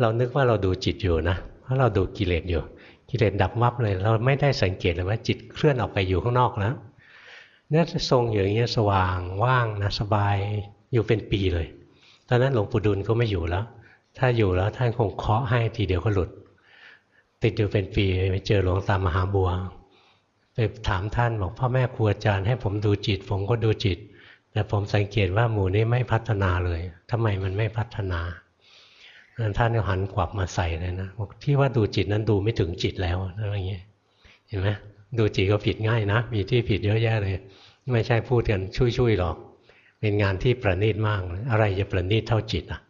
เรานึกว่าเราดูจิตอยู่นะเพราะเราดูกิเลสอยู่ กิเลสดับวับเลย เราไม่ได้สังเกตเลยว่าจิตเคลื่อนออกไปอยู่ข้างนอกแล้ว นี่ยทรงอย่างเงี้ยสว่างว่างนะสบายอยู่เป็นปีเลย ตอนนั้นหลวงปู่ดุลก็ไม่อยู่แล้ว ถ้าอยู่แล้วท่านคงเคาะให้ทีเดียวก็หลุด ติดอยู่เป็นปีไปเจอหลวงตามหาบัวไปถามท่านบอกพ่อแม่ครูอาจารย์ให้ผมดูจิต ผมก็ดูจิต แต่ผมสังเกตว่าหมู่นี้ไม่พัฒนาเลยทำไมมันไม่พัฒนาท่านก็หันกวับมาใส่เลยนะบอกที่ว่าดูจิตนั้นดูไม่ถึงจิตแล้วอะไรเงี้ยเห็นไหม ดูจิตก็ผิดง่ายนะ มีที่ผิดเยอะแยะเลย ไม่ใช่พูดกันช่วยๆหรอก เป็นงานที่ประณีตมาก อะไรจะประณีตเท่าจิตอะ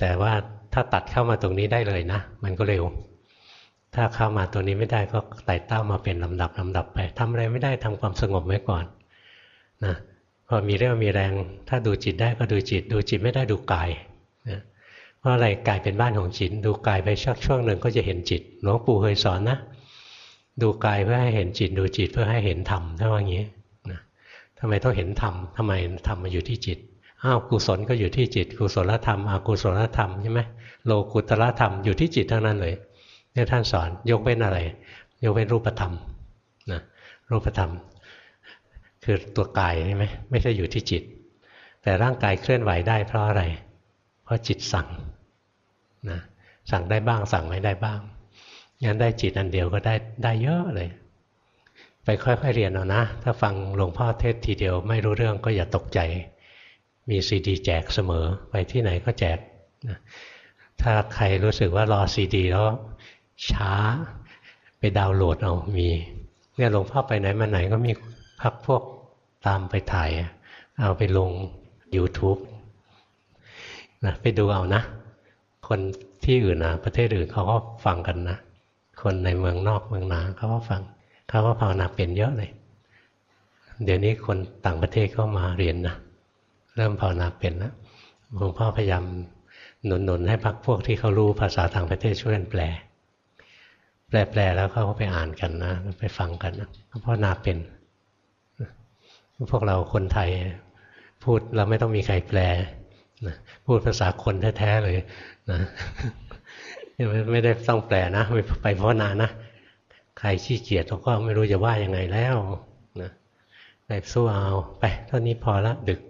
แต่ว่าถ้าตัดเข้ามาตรงนี้ได้เลยนะ มันก็เร็ว ถ้าเข้ามาตัวนี้ไม่ได้ก็ไต่เต้ามาเป็นลำดับลำดับไปทำอะไรไม่ได้ทำความสงบไว้ก่อนนะพอมีเรื่องมีแรง ถ้าดูจิตได้ก็ดูจิต ดูจิตไม่ได้ดูกายนะเพราะอะไรกายเป็นบ้านของจิต ดูกายไปชักช่วงหนึ่งก็จะเห็นจิตหลวงปู่เคยสอนนะ ดูกายเพื่อให้เห็นจิตดูจิตเพื่อให้เห็นธรรมถ้าว่างี้นะทำไมต้องเห็นธรรมทำไมธรรมมาอยู่ที่จิตอ้าวกุศลก็อยู่ที่จิต กุศลธรรมอกุศลธรรมใช่ไหมโลกุตละธรรมอยู่ที่จิตทั้งนั้นเลยเนี่ยท่านสอนยกเว้นอะไร ยกเว้นรูปธรรมนะรูปธรรม คือตัวกายใช่ไหมไม่ใช่อยู่ที่จิต แต่ร่างกายเคลื่อนไหวได้เพราะอะไร เพราะจิตสั่งนะสั่งได้บ้างสั่งไม่ได้บ้าง งั้นได้จิตอันเดียวก็ได้ได้เยอะเลย ไปค่อยๆเรียนเอานะ ถ้าฟังหลวงพ่อเทศทีเดียวไม่รู้เรื่องก็อย่าตกใจ มีซีดีแจกเสมอ ไปที่ไหนก็แจกนะถ้าใครรู้สึกว่ารอซีดีแล้วช้าไปดาวน์โหลดเอามี เนี่ยหลวงพ่อไปไหนมาไหนก็มีพักพวกตามไปถ่าย เอาไปลง YouTube นะไปดูเอานะ คนที่อื่นนะประเทศอื่นเขาก็ฟังกันนะ คนในเมืองนอกเมืองหนาเขาก็ฟังเขาก็ภาวนาเป็นเยอะเลย เดี๋ยวนี้คนต่างประเทศเข้ามาเรียนนะเริ่มภาวนาเป็นแล้วหลวงพ่อพยายามหนุนๆให้พักพวกที่เขารู้ภาษาต่างประเทศช่วยกันแปล แปลๆแล้วเขาก็ไปอ่านกันนะไปฟังกันนะเพราะนาเป็น พวกเราคนไทยพูดเราไม่ต้องมีใครแปลนะพูดภาษาคนแท้ๆเลยนะ ไม่ได้ต้องแปลนะไปภาวนานะใครขี้เกียจเราก็ไม่รู้จะว่ายังไงแล้วนะไปสู้เอาไปเท่านี้พอละดึก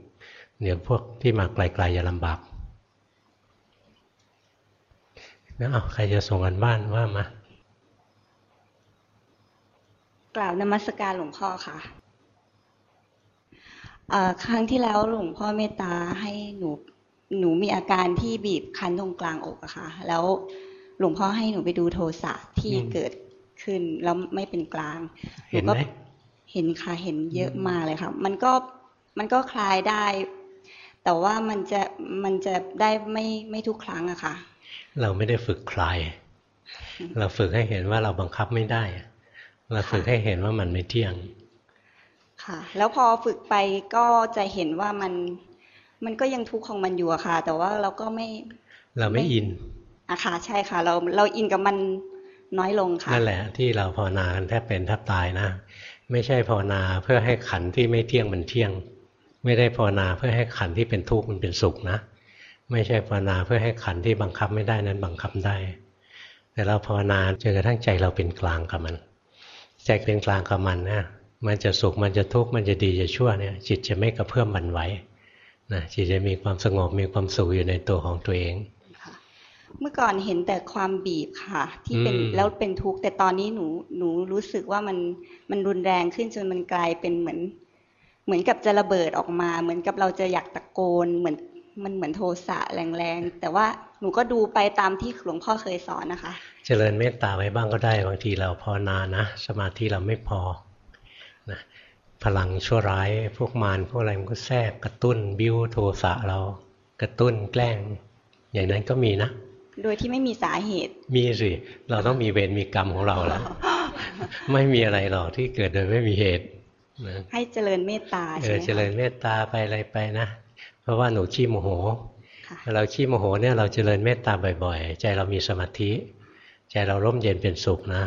เดี๋ยวพวกที่มาไกลๆอย่าลำบากนะเอาใครจะส่งกันบ้านว่ามากล่าวนมัสการหลวงพ่อค่ะครั้งที่แล้วหลวงพ่อเมตตาให้หนูหนูมีอาการที่บีบคั้นตรงกลางอกอะค่ะ แล้ว หลวงพ่อให้หนูไปดูโทสะที่เกิดขึ้นแล้วไม่เป็นกลางเห็นไหมเห็นค่ะเห็นเยอะมากเลยค่ะ มันก็มันก็คลายได้ แต่ว่ามันจะมันจะได้ไม่ไม่ทุกครั้งอะค่ะ เราไม่ได้ฝึกคลาย เราฝึกให้เห็นว่าเราบังคับไม่ได้ เราฝึกให้เห็นว่ามันไม่เที่ยง ค่ะ แล้วพอฝึกไปก็จะเห็นว่ามันมันก็ยังทุกข์ของมันอยู่อะค่ะ แต่ว่าเราก็ไม่ เราไม่อิน อะค่ะใช่ค่ะ เราเราอินกับมันน้อยลงค่ะนั่นแหละที่เราภาวนากันแทบเป็นแทบตายนะ ไม่ใช่ภาวนาเพื่อให้ขันที่ไม่เที่ยงมันเที่ยง ไม่ได้ภาวนาเพื่อให้ขันที่เป็นทุกข์มันเป็นสุขนะ ไม่ใช่ภาวนาเพื่อให้ขันที่บังคับไม่ได้นั้นบังคับได้ แต่เราภาวนาจนกระทั่งใจเราเป็นกลางกับมันใจเป็นกลางกับมันนะมันจะสุขมันจะทุกข์มันจะดีจะชั่วเนี่ย จิตจะไม่กระเพื่อมบันไหวนะจิตจะมีความสงบมีความสุขอยู่ในตัวของตัวเอง เมื่อก่อนเห็นแต่ความบีบค่ะ ที่เป็นแล้วเป็นทุกข์แต่ตอนนี้หนูหนูรู้สึกว่ามันมันรุนแรงขึ้นจนมันกลายเป็นเหมือน เหมือนกับจะระเบิดออกมา เหมือนกับเราจะอยากตะโกนเหมือนมันเหมือนโทสะแรงๆแต่ว่าหนูก็ดูไปตามที่หลวงพ่อเคยสอนนะคะ เจริญเมตตาไว้บ้างก็ได้บางทีเราพอนานนะสมาธิเราไม่พอนะพลังชั่วร้ายพวกมารพวกอะไรมันก็แทรกกระตุ้นบิ้วโทสะเรากระตุ้นแกล้ง อย่างนั้นก็มีนะ โดยที่ไม่มีสาเหตุ มีสิเราต้องมีเวรมีกรรมของเราแล้วไม่มีอะไรหรอกที่เกิดโดยไม่มีเหตุให้เจริญเมตตาใช่ไหมเจริญเมตตาไปอะไรไปนะ เพราะว่าหนูขี้โมโหเราขี้โมโหเนี่ยเราเจริญเมตตาบ่อยๆ ใจเรามีสมาธิ ใจเราร่มเย็นเป็นสุขนะ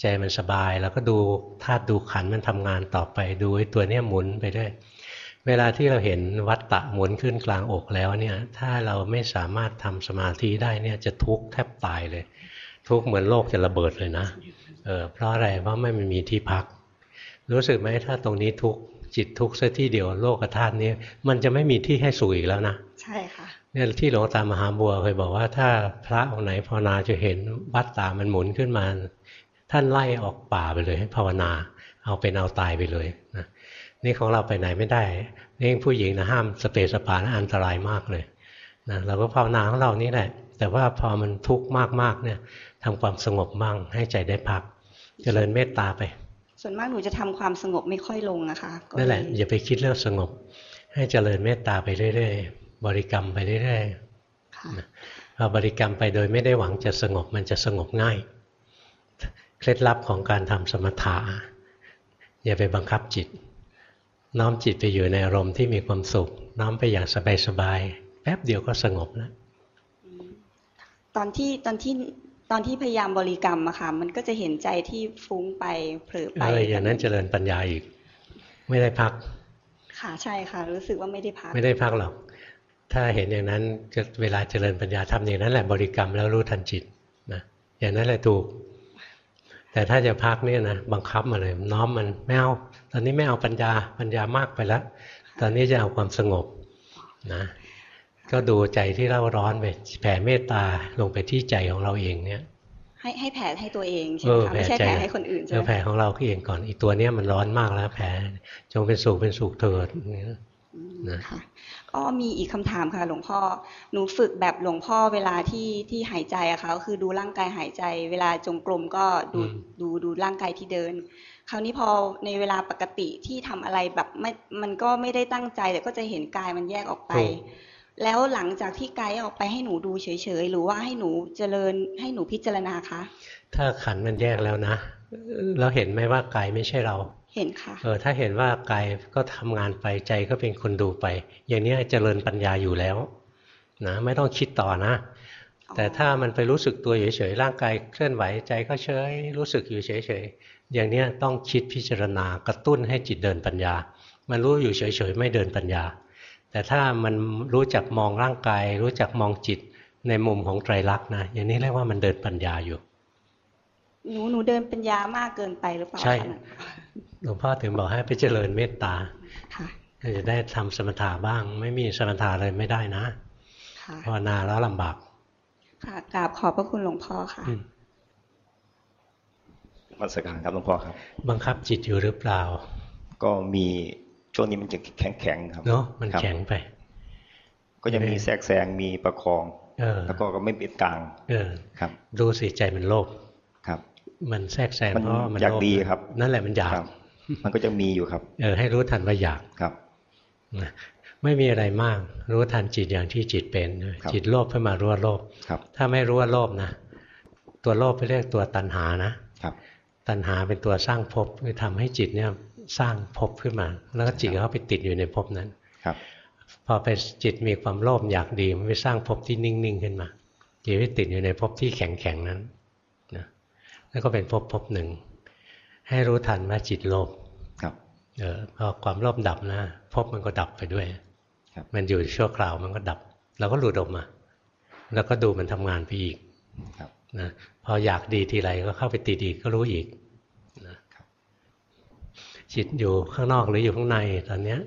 ใจมันสบายแล้วก็ดูธาตุดูขันมันทำงานต่อไปดูไอ้ตัวเนี้ยหมุนไปด้วย เวลาที่เราเห็นวัตตะหมุนขึ้นกลางอกแล้วเนี่ยถ้าเราไม่สามารถทำสมาธิได้เนี่ยจะทุกข์แทบตายเลย ทุกข์เหมือนโลกจะระเบิดเลยนะเออเพราะอะไรเพราะไม่มีที่พัก รู้สึกไหมถ้าตรงนี้ทุกข์จิตทุกข์ซะที่เดียวโลกธาตุนี้มันจะไม่มีที่ให้สู่อีกแล้วนะใช่ค่ะเนี่ยที่หลวงตามหาบัวเคยบอกว่า ถ้าพระองค์ไหนภาวนาจะเห็นวัตตามันหมุนขึ้นมา ท่านไล่ออกป่าไปเลยให้ภาวนา เอาเป็นเอาตายไปเลยนะ นี่ของเราไปไหนไม่ได้ นี่ผู้หญิงนะห้ามสเปสปานะอันตรายมากเลยนะเราก็ภาวนาของเรานี่แหละ แต่ว่าพอมันทุกข์มากๆเนี่ยทำความสงบบ้างให้ใจได้พักเจริญเมตตาไป ส่วนมากหนูจะทำความสงบไม่ค่อยลงนะคะนั่นแหละอย่าไปคิดเรื่องสงบ ให้เจริญเมตตาไปเรื่อยๆ บริกรรมไปเรื่อยๆพอบริกรรมไปโดยไม่ได้หวังจะสงบมันจะสงบง่าย เคล็ดลับของการทำสมถะอย่าไปบังคับจิต น้อมจิตไปอยู่ในอารมณ์ที่มีความสุข น้อมไปอย่างสบายๆแป๊บเดียวก็สงบแล้วตอนที่ตอนที่ตอนที่พยายามบริกรรมอะค่ะ มันก็จะเห็นใจที่ฟุ้งไปเผลอไปเอออย่างนั้นเจริญปัญญาอีก ไม่ได้พัก ค่ะใช่ค่ะ รู้สึกว่าไม่ได้พัก ไม่ได้พักหรอก ถ้าเห็นอย่างนั้นเวลาเจริญปัญญาทำอย่างนั้นแหละบริกรรมแล้วรู้ทันจิตนะอย่างนั้นแหละถูก แต่ถ้าจะพักเนี่ยนะบังคับมาเลย น้อมมันไม่เอา ตอนนี้ไม่เอาปัญญาปัญญามากไปแล้ว ตอนนี้จะเอาความสงบนะ ก็ดูใจที่เร่าร้อนไปแผ่เมตตาลงไปที่ใจของเราเองเนี่ย ให้ให้แผ่ให้ตัวเองใช่ไหมคะไม่ใช่แผ่ให้คนอื่นใช่ไหมแผ่ของเราเองก่อนอีกตัวเนี้ยมันร้อนมากแล้ว แผ่จงเป็นสุขเป็นสุขเถิดนะค่ะก็มีอีกคำถามค่ะ หลวงพ่อหนูฝึกแบบหลวงพ่อเวลาที่ที่หายใจอะค่ะก็คือดูร่างกายหายใจ เวลาจงกรมก็ดูดูดูร่างกายที่เดิน คราวนี้พอในเวลาปกติที่ทำอะไรแบบไม่มันก็ไม่ได้ตั้งใจแต่ก็จะเห็นกายมันแยกออกไปถูกแล้วหลังจากที่กายออกไปให้หนูดูเฉยๆหรือว่าให้หนูเจริญให้หนูพิจารณาคะถ้าขันธ์มันแยกแล้วนะเราเห็นไหมว่ากายไม่ใช่เรา เห็นค่ะ เออถ้าเห็นว่ากายก็ทำงานไปใจก็เป็นคนดูไป อย่างนี้เจริญปัญญาอยู่แล้วนะไม่ต้องคิดต่อนะอ๋อแต่ถ้ามันไปรู้สึกตัวเฉยๆร่างกายเคลื่อนไหวใจก็เฉยรู้สึกอยู่เฉยๆ อย่างเนี้ยต้องคิดพิจารณากระตุ้นให้จิตเดินปัญญา มันรู้อยู่เฉยๆ ไม่เดินปัญญา แต่ถ้ามันรู้จักมองร่างกาย รู้จักมองจิตในมุมของไตรลักษณ์นะอย่างนี้เรียกว่ามันเดินปัญญาอยู่หนูหนูเดินปัญญามากเกินไปหรือเปล่าใช่คะหลวงพ่อถึงบอกให้ไปเจริญเมตตาค่ะจะได้ทำสมถะบ้าง ไม่มีสมถะเลยไม่ได้นะค่ะภาวนาแล้วลำบากค่ะกราบขอบพระคุณหลวงพ่อค่ะอื มมัสการครับหลวงพ่อครับ บังคับจิตอยู่หรือเปล่า ก็มีช่วงนี้มันจะแข็งแข็งๆครับเนาะมันครับแข็งไป ก็จะมีแทรกแซงมีประคองเออแล้วก็ก็ไม่เป็นกลางเออครับ ดูสิใจมันโลภครับ มันแทรกแซงมันเพราะมันอยากโลภดีครับ นั่นแหละมันอยากครับมันก็จะมีอยู่ครับ เออ ให้รู้ทันว่าอยากครับนะไม่มีอะไรมาก รู้ทันจิตอย่างที่จิตเป็นครับจิตโลภขึ้นมารู้ว่าโลภครับถ้าไม่รู้ว่าโลภนะ ตัวโลภไปเรียกตัวตัณหานะครับ ตัณหาเป็นตัวสร้างภพคือทำให้จิตเนี่ยสร้างภพขึ้นมา แล้วก็จิตก็เข้าไปติดอยู่ในภพนั้นครับ พอไปจิตมีความโลภอยากดีมันไปสร้างภพที่นิ่งๆขึ้นมาจิตไปติดอยู่ในภพที่แข็งๆนั้นนะแล้วก็เป็นภพภพหนึ่ง ให้รู้ทันว่าจิตโลภครับเออพอความโลภดับนะภพมันก็ดับไปด้วยครับมันอยู่ชั่วคราวมันก็ดับ เราก็หลุดออกมา แล้วก็ดูมันทำงานไปอีกครับนะ พออยากดีทีไรก็เข้าไปติดอีกก็รู้อีกนะครับจิตอยู่ข้างนอกหรืออยู่ข้างในตอนเนี้ย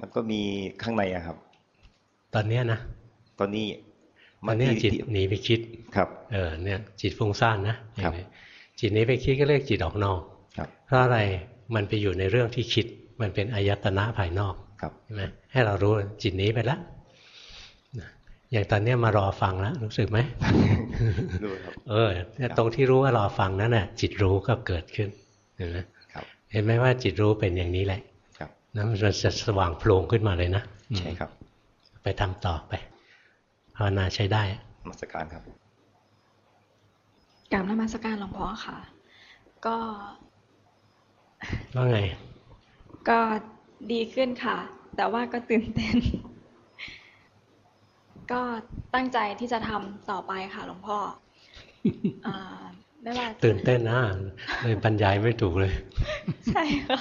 มันก็มีข้างในอะครับ ตอนเนี้ยนะตอนนี้ตอนเนี้ยที่จิตที่หนีไปคิดครับ เออเนี่ย จิตฟุ้งซ่านนะอย่างนี้จิตหนี้ไปคิดก็เรียกจิตออกนอกครับเพราะอะไรมันไปอยู่ในเรื่องที่คิด มันเป็นอายตนะภายนอกครับใช่ไหมให้เรารู้จิตหนี้ไปแล้วนะ อย่างตอนเนี้ยมารอฟังแล้วรู้สึกไหมดูครับเออเนี่ยตรงที่รู้ว่ารอฟังนั้นน่ะ จิตรู้ก็เกิดขึ้นเห็นไหมครับเห็นไหมว่าจิตรู้เป็นอย่างนี้แหละ ครับนะมันจะสว่างโพลงขึ้นมาเลยนะอืมใช่ครับ ไปทำต่อไปภาวนาใช้ได้มัสการครับกราบนมัสการหลวงพ่อค่ะ ก็ว่าไง ก็ดีขึ้นค่ะ แต่ว่าก็ตื่นเต้น ก็ตั้งใจที่จะทำต่อไปค่ะหลวงพ่ออ่าไม่ว่าจะตื่นเต้นนะเลยบรรยายไม่ถูกเลย ใช่ค่ะ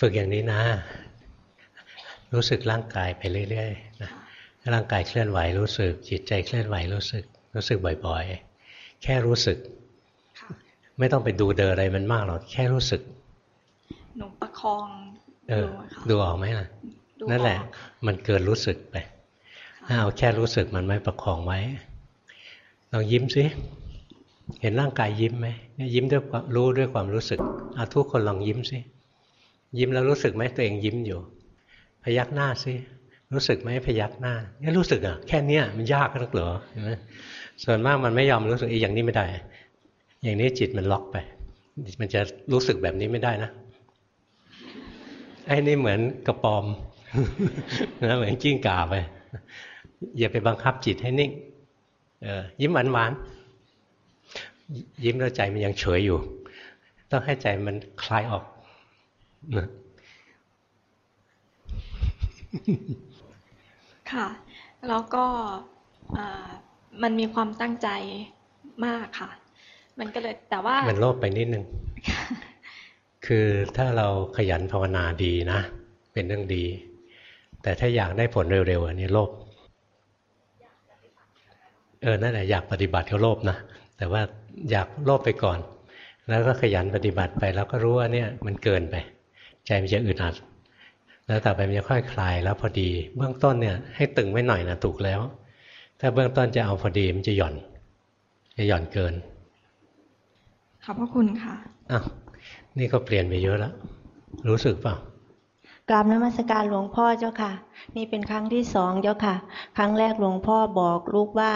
ฝึกอย่างนี้นะ รู้สึกร่างกายไปเรื่อยๆนะร่างกายเคลื่อนไหวรู้สึก จิตใจเคลื่อนไหวรู้สึก รู้สึกบ่อยๆ แค่รู้สึกค่ะไม่ต้องไปดูเดออะไรมันมากหรอกแค่รู้สึกหนูประคองเออดูอะค่ะดูออกไหมล่ะดู นั่นแหละออกมันเกินรู้สึกไปถ้าเอาแค่รู้สึกมันไม่ประคองไว้ ลองยิ้มสิเห็นร่างกายยิ้มไหมเนี่ยยิ้มด้วยความรู้ด้วยความรู้สึกเอาทุกคนลองยิ้มสิยิ้มแล้วรู้สึกไหมตัวเองยิ้มอยู่ พยักหน้าสิรู้สึกไหมพยักหน้าเนี่ยรู้สึกอะแค่เนี้ยมันยากนักเหรอเห็นไหมส่วนมากมันไม่ยอมรู้สึกอีกอย่างนี้ไม่ได้ อย่างนี้จิตมันล็อกไป มันจะรู้สึกแบบนี้ไม่ได้นะไอ้นี่เหมือนกระปอม นะเหมือนกิ้งก่าไปอย่าไปบังคับจิตให้นิ่งเออยิ้มหวานหวานๆยิ้มแล้วใจมันยังเฉยอยู่ ต้องให้ใจมันคลายออกนะค่ะ แล้วก็อ่ามันมีความตั้งใจมากค่ะ มันก็เลยแต่ว่า มันโลภไปนิดนึง คือถ้าเราขยันภาวนาดีนะ เป็นเรื่องดี แต่ถ้าอยากได้ผลเร็วๆอันนี้โลภเออนั่นแหละอยากปฏิบัติก็โลภนะแต่ว่าอยากโลภไปก่อน แล้วก็ขยันปฏิบัติไปแล้วก็รู้ว่าเนี่ยมันเกินไป ใจมันจะอึดอัด แล้วต่อไปมันจะค่อยคลายแล้วพอดี เบื้องต้นเนี่ยให้ตึงไว้หน่อยนะถูกแล้ว ถ้าเบื้องต้นจะเอาพอดีมันจะหย่อนจะหย่อนเกินขอบพระคุณค่ะอ้าวนี่ก็เปลี่ยนไปเยอะแล้วรู้สึกเปล่า กราบนมัสการหลวงพ่อเจ้าค่ะ นี่เป็นครั้งที่สองเจ้าค่ะ ครั้งแรกหลวงพ่อบอกลูกว่า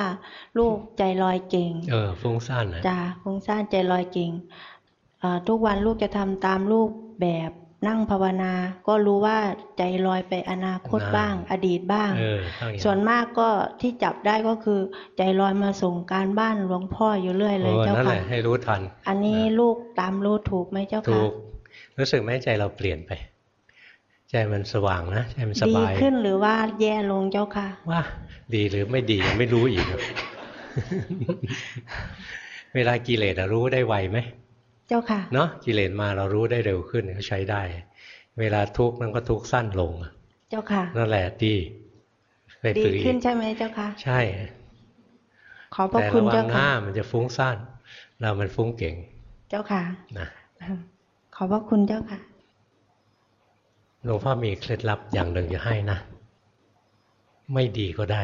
ลูกใจลอยเก่ง เออฟุ้งซ่านนะจ้าฟุ้งซ่านใจลอยเก่งเอ่อทุกวันลูกจะทำตามรูปแบบนั่งภาวนา ก็รู้ว่าใจลอยไปอนาคตบ้าง อดีตบ้างเออต้องอย่าง ส่วนมากก็ที่จับได้ก็คือ ใจลอยมาส่งการบ้านหลวงพ่ออยู่เรื่อยเลยโอ้เจ้านั่นแหค่ะละให้รู้ทัน อันนี้ลูกตามรู้ถูกไหมเจ้าถูค่ะกรู้สึกไหมใจเราเปลี่ยนไปใจ มันสว่างนะใจมันสดีบายขึ้นหรือว่าแย่ลงเจ้าค่ะ ว่า ดีหรือไม่ดียังไม่รู้อีก เวลากิเลสอะรู้ได้ไวไหมเจ้าค่ะเนาะกิเลสมาเรารู้ได้เร็วขึ้นก็ใช้ได้ เวลาทุกข์มันก็ทุกข์สั้นลง เจ้าค่ะนั่นแหละดีไปดีฝึกอีขึ้นกใช่ไหมเจ้าค่ะ ใช่ ขอบพระแต่คุณระวัเจ้างหค่ะน้ามันจะฟุ้งซ่านเรามันฟุ้งเก่ง เจ้าค่ะนะขอบพระคุณเจ้าค่ะ หลวงพ่อมีเคล็ดลับอย่างหนึ่งจะให้นะ ไม่ดีก็ได้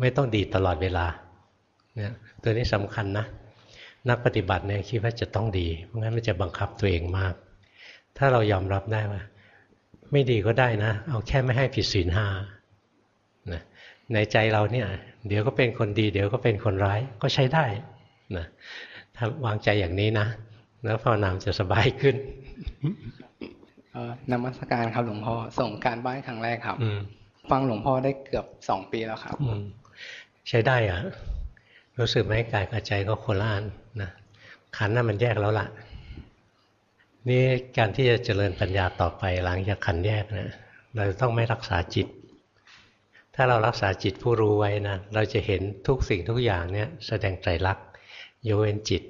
ไม่ต้องดีตลอดเวลาเนี่ยตัวนี้สำคัญนะ นักปฏิบัติเนี่ยคิดว่าจะต้องดี เพราะงั้นมันจะบังคับตัวเองมาก ถ้าเรายอมรับได้ว่า ไม่ดีก็ได้นะ เอาแค่ไม่ให้ผิดศีลห้านะในใจเราเนี่ย เดี๋ยวก็เป็นคนดี เดี๋ยวก็เป็นคนร้ายก็ใช้ได้นะถ้าวางใจอย่างนี้นะ แล้วภาวนามจะสบายขึ้น นมัสการครับหลวงพ่อส่งการบ้านครั้งแรกครับอืมฟังหลวงพ่อได้เกือบสองปีแล้วครับอืมใช้ได้อะรู้สึกไหมกายกับใจก็คนละอันนะขันธ์น่ะมันแยกแล้วล่ะ นี่การที่จะเจริญปัญญาต่อไปหลังจากขันธ์แยกนะเราต้องไม่รักษาจิต ถ้าเรารักษาจิตผู้รู้ไว้นะเราจะเห็นทุกสิ่งทุกอย่างเนี่ย แสดงไตรลักษณ์ยกเว้นจิต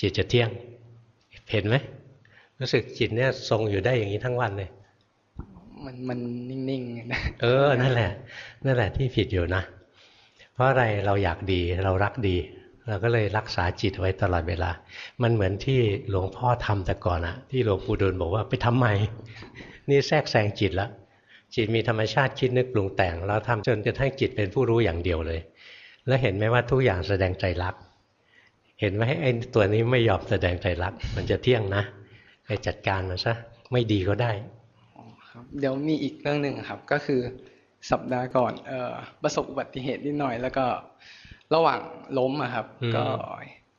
จิตจะเที่ยง เห็นไหม รู้สึกจิตเนี่ยทรงอยู่ได้อย่างนี้ทั้งวันเลย มันมันนิ่งๆนะเออ นั่นแหละ นั่นแหละที่ผิดอยู่นะ เพราะอะไรเราอยากดีเรารักดี เราก็เลยรักษาจิตไว้ตลอดเวลา มันเหมือนที่หลวงพ่อทำแต่ก่อนอะที่หลวงปู่ดูลบอกว่าไปทำใหม่นี่แทรกแซงจิตแล้วจิตมีธรรมชาติคิดนึกปรุงแต่ง เราทำจนกระทั่งจิตเป็นผู้รู้อย่างเดียวเลย แล้วเห็นไหมว่าทุกอย่างแสดงใจรัก เห็นไหมไอ้ตัวนี้ไม่ยอมแสดงไตรลักษณ์ มันจะเที่ยงนะไป จัดการมันซะไม่ดีก็ได้อ๋อครับเดี๋ยวมีอีกเรื่องหนึ่งครับ ก็คือสัปดาห์ก่อนเอ่อประสบอุบัติเหตุนิดหน่อย แล้วก็ระหว่างล้มอะครับอืมก็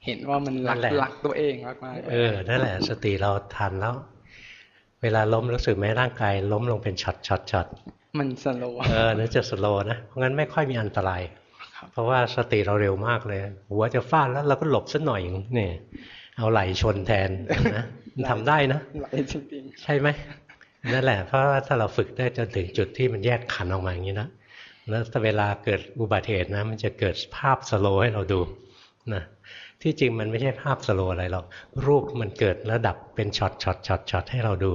เห็นว่ามันรักนั่นแหละรักตัวเองมากๆเออนั่นแหละสติเราทันแล้ว เวลาล้มรู้สึกไหมร่างกายล้มลงเป็นช็อตช็อตช็อตมัน slow เออนั่นจะ slow นะเพราะงั้นไม่ค่อยมีอันตรายครับเพราะว่าสติเราเร็วมากเลยหัวจะฟาดแล้วเราก็หลบสักหน่อยนี่ เอาไหล่ชนแทนนะมันทำได้นะไหลจริงใช่ไหมนั่นแหละเพราะว่าถ้าเราฝึกได้จนถึงจุดที่มันแยกขันธ์ออกมาอย่างนี้นะแล้วถ้าเวลาเกิดอุบัติเหตุนะ มันจะเกิดภาพ slow ให้เราดูนะที่จริงมันไม่ใช่ภาพ slow อะไรหรอกรูปมันเกิดแล้วดับเป็นช็อตช็อตช็อตช็อตให้เราดู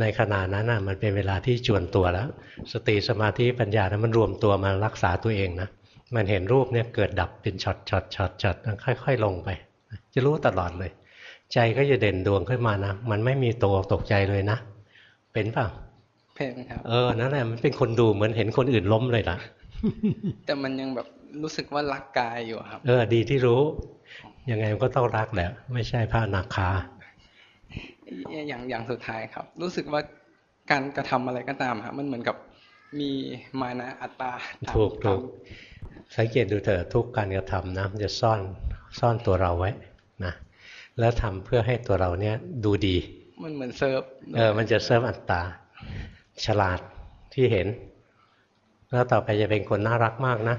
ในขณะนั้นนะมันเป็นเวลาที่จวนตัวแล้ว สติสมาธิปัญญานะมันรวมตัวมารักษาตัวเองนะมันเห็นรูปเนี่ยเกิดดับเป็นช็อตช็อตช็อตช็อตค่อย ๆ ลงไป จะรู้ตลอดเลย ใจก็จะเด่นดวงขึ้นมานะ มันไม่มีตัวตกใจเลยนะ เป็นเปล่าๆเพลงครับ เออ นั่นแหละ มันเป็นคนดูเหมือนเห็นคนอื่นล้มเลยล่ะ แต่มันยังแบบรู้สึกว่ารักกายอยู่ครับ เออ ดีที่รู้ ยังไงมันก็ต้องรักแหละ ไม่ใช่พระอนาคา อย่างอย่างสุดท้ายครับ รู้สึกว่าการกระทำอะไรก็ตามครับมันเหมือนกับมีมานะอัตตาตามถูกถูกตามสังเกตดูเถอะทุกการกระทำนะมันจะซ่อนซ่อนตัวเราไว้นะ แล้วทำเพื่อให้ตัวเราเนี่ยดูดี มันเหมือนเซิร์ฟเออมันจะเสริมอัตตา ฉลาดที่เห็น แล้วต่อไปจะเป็นคนน่ารักมากนะ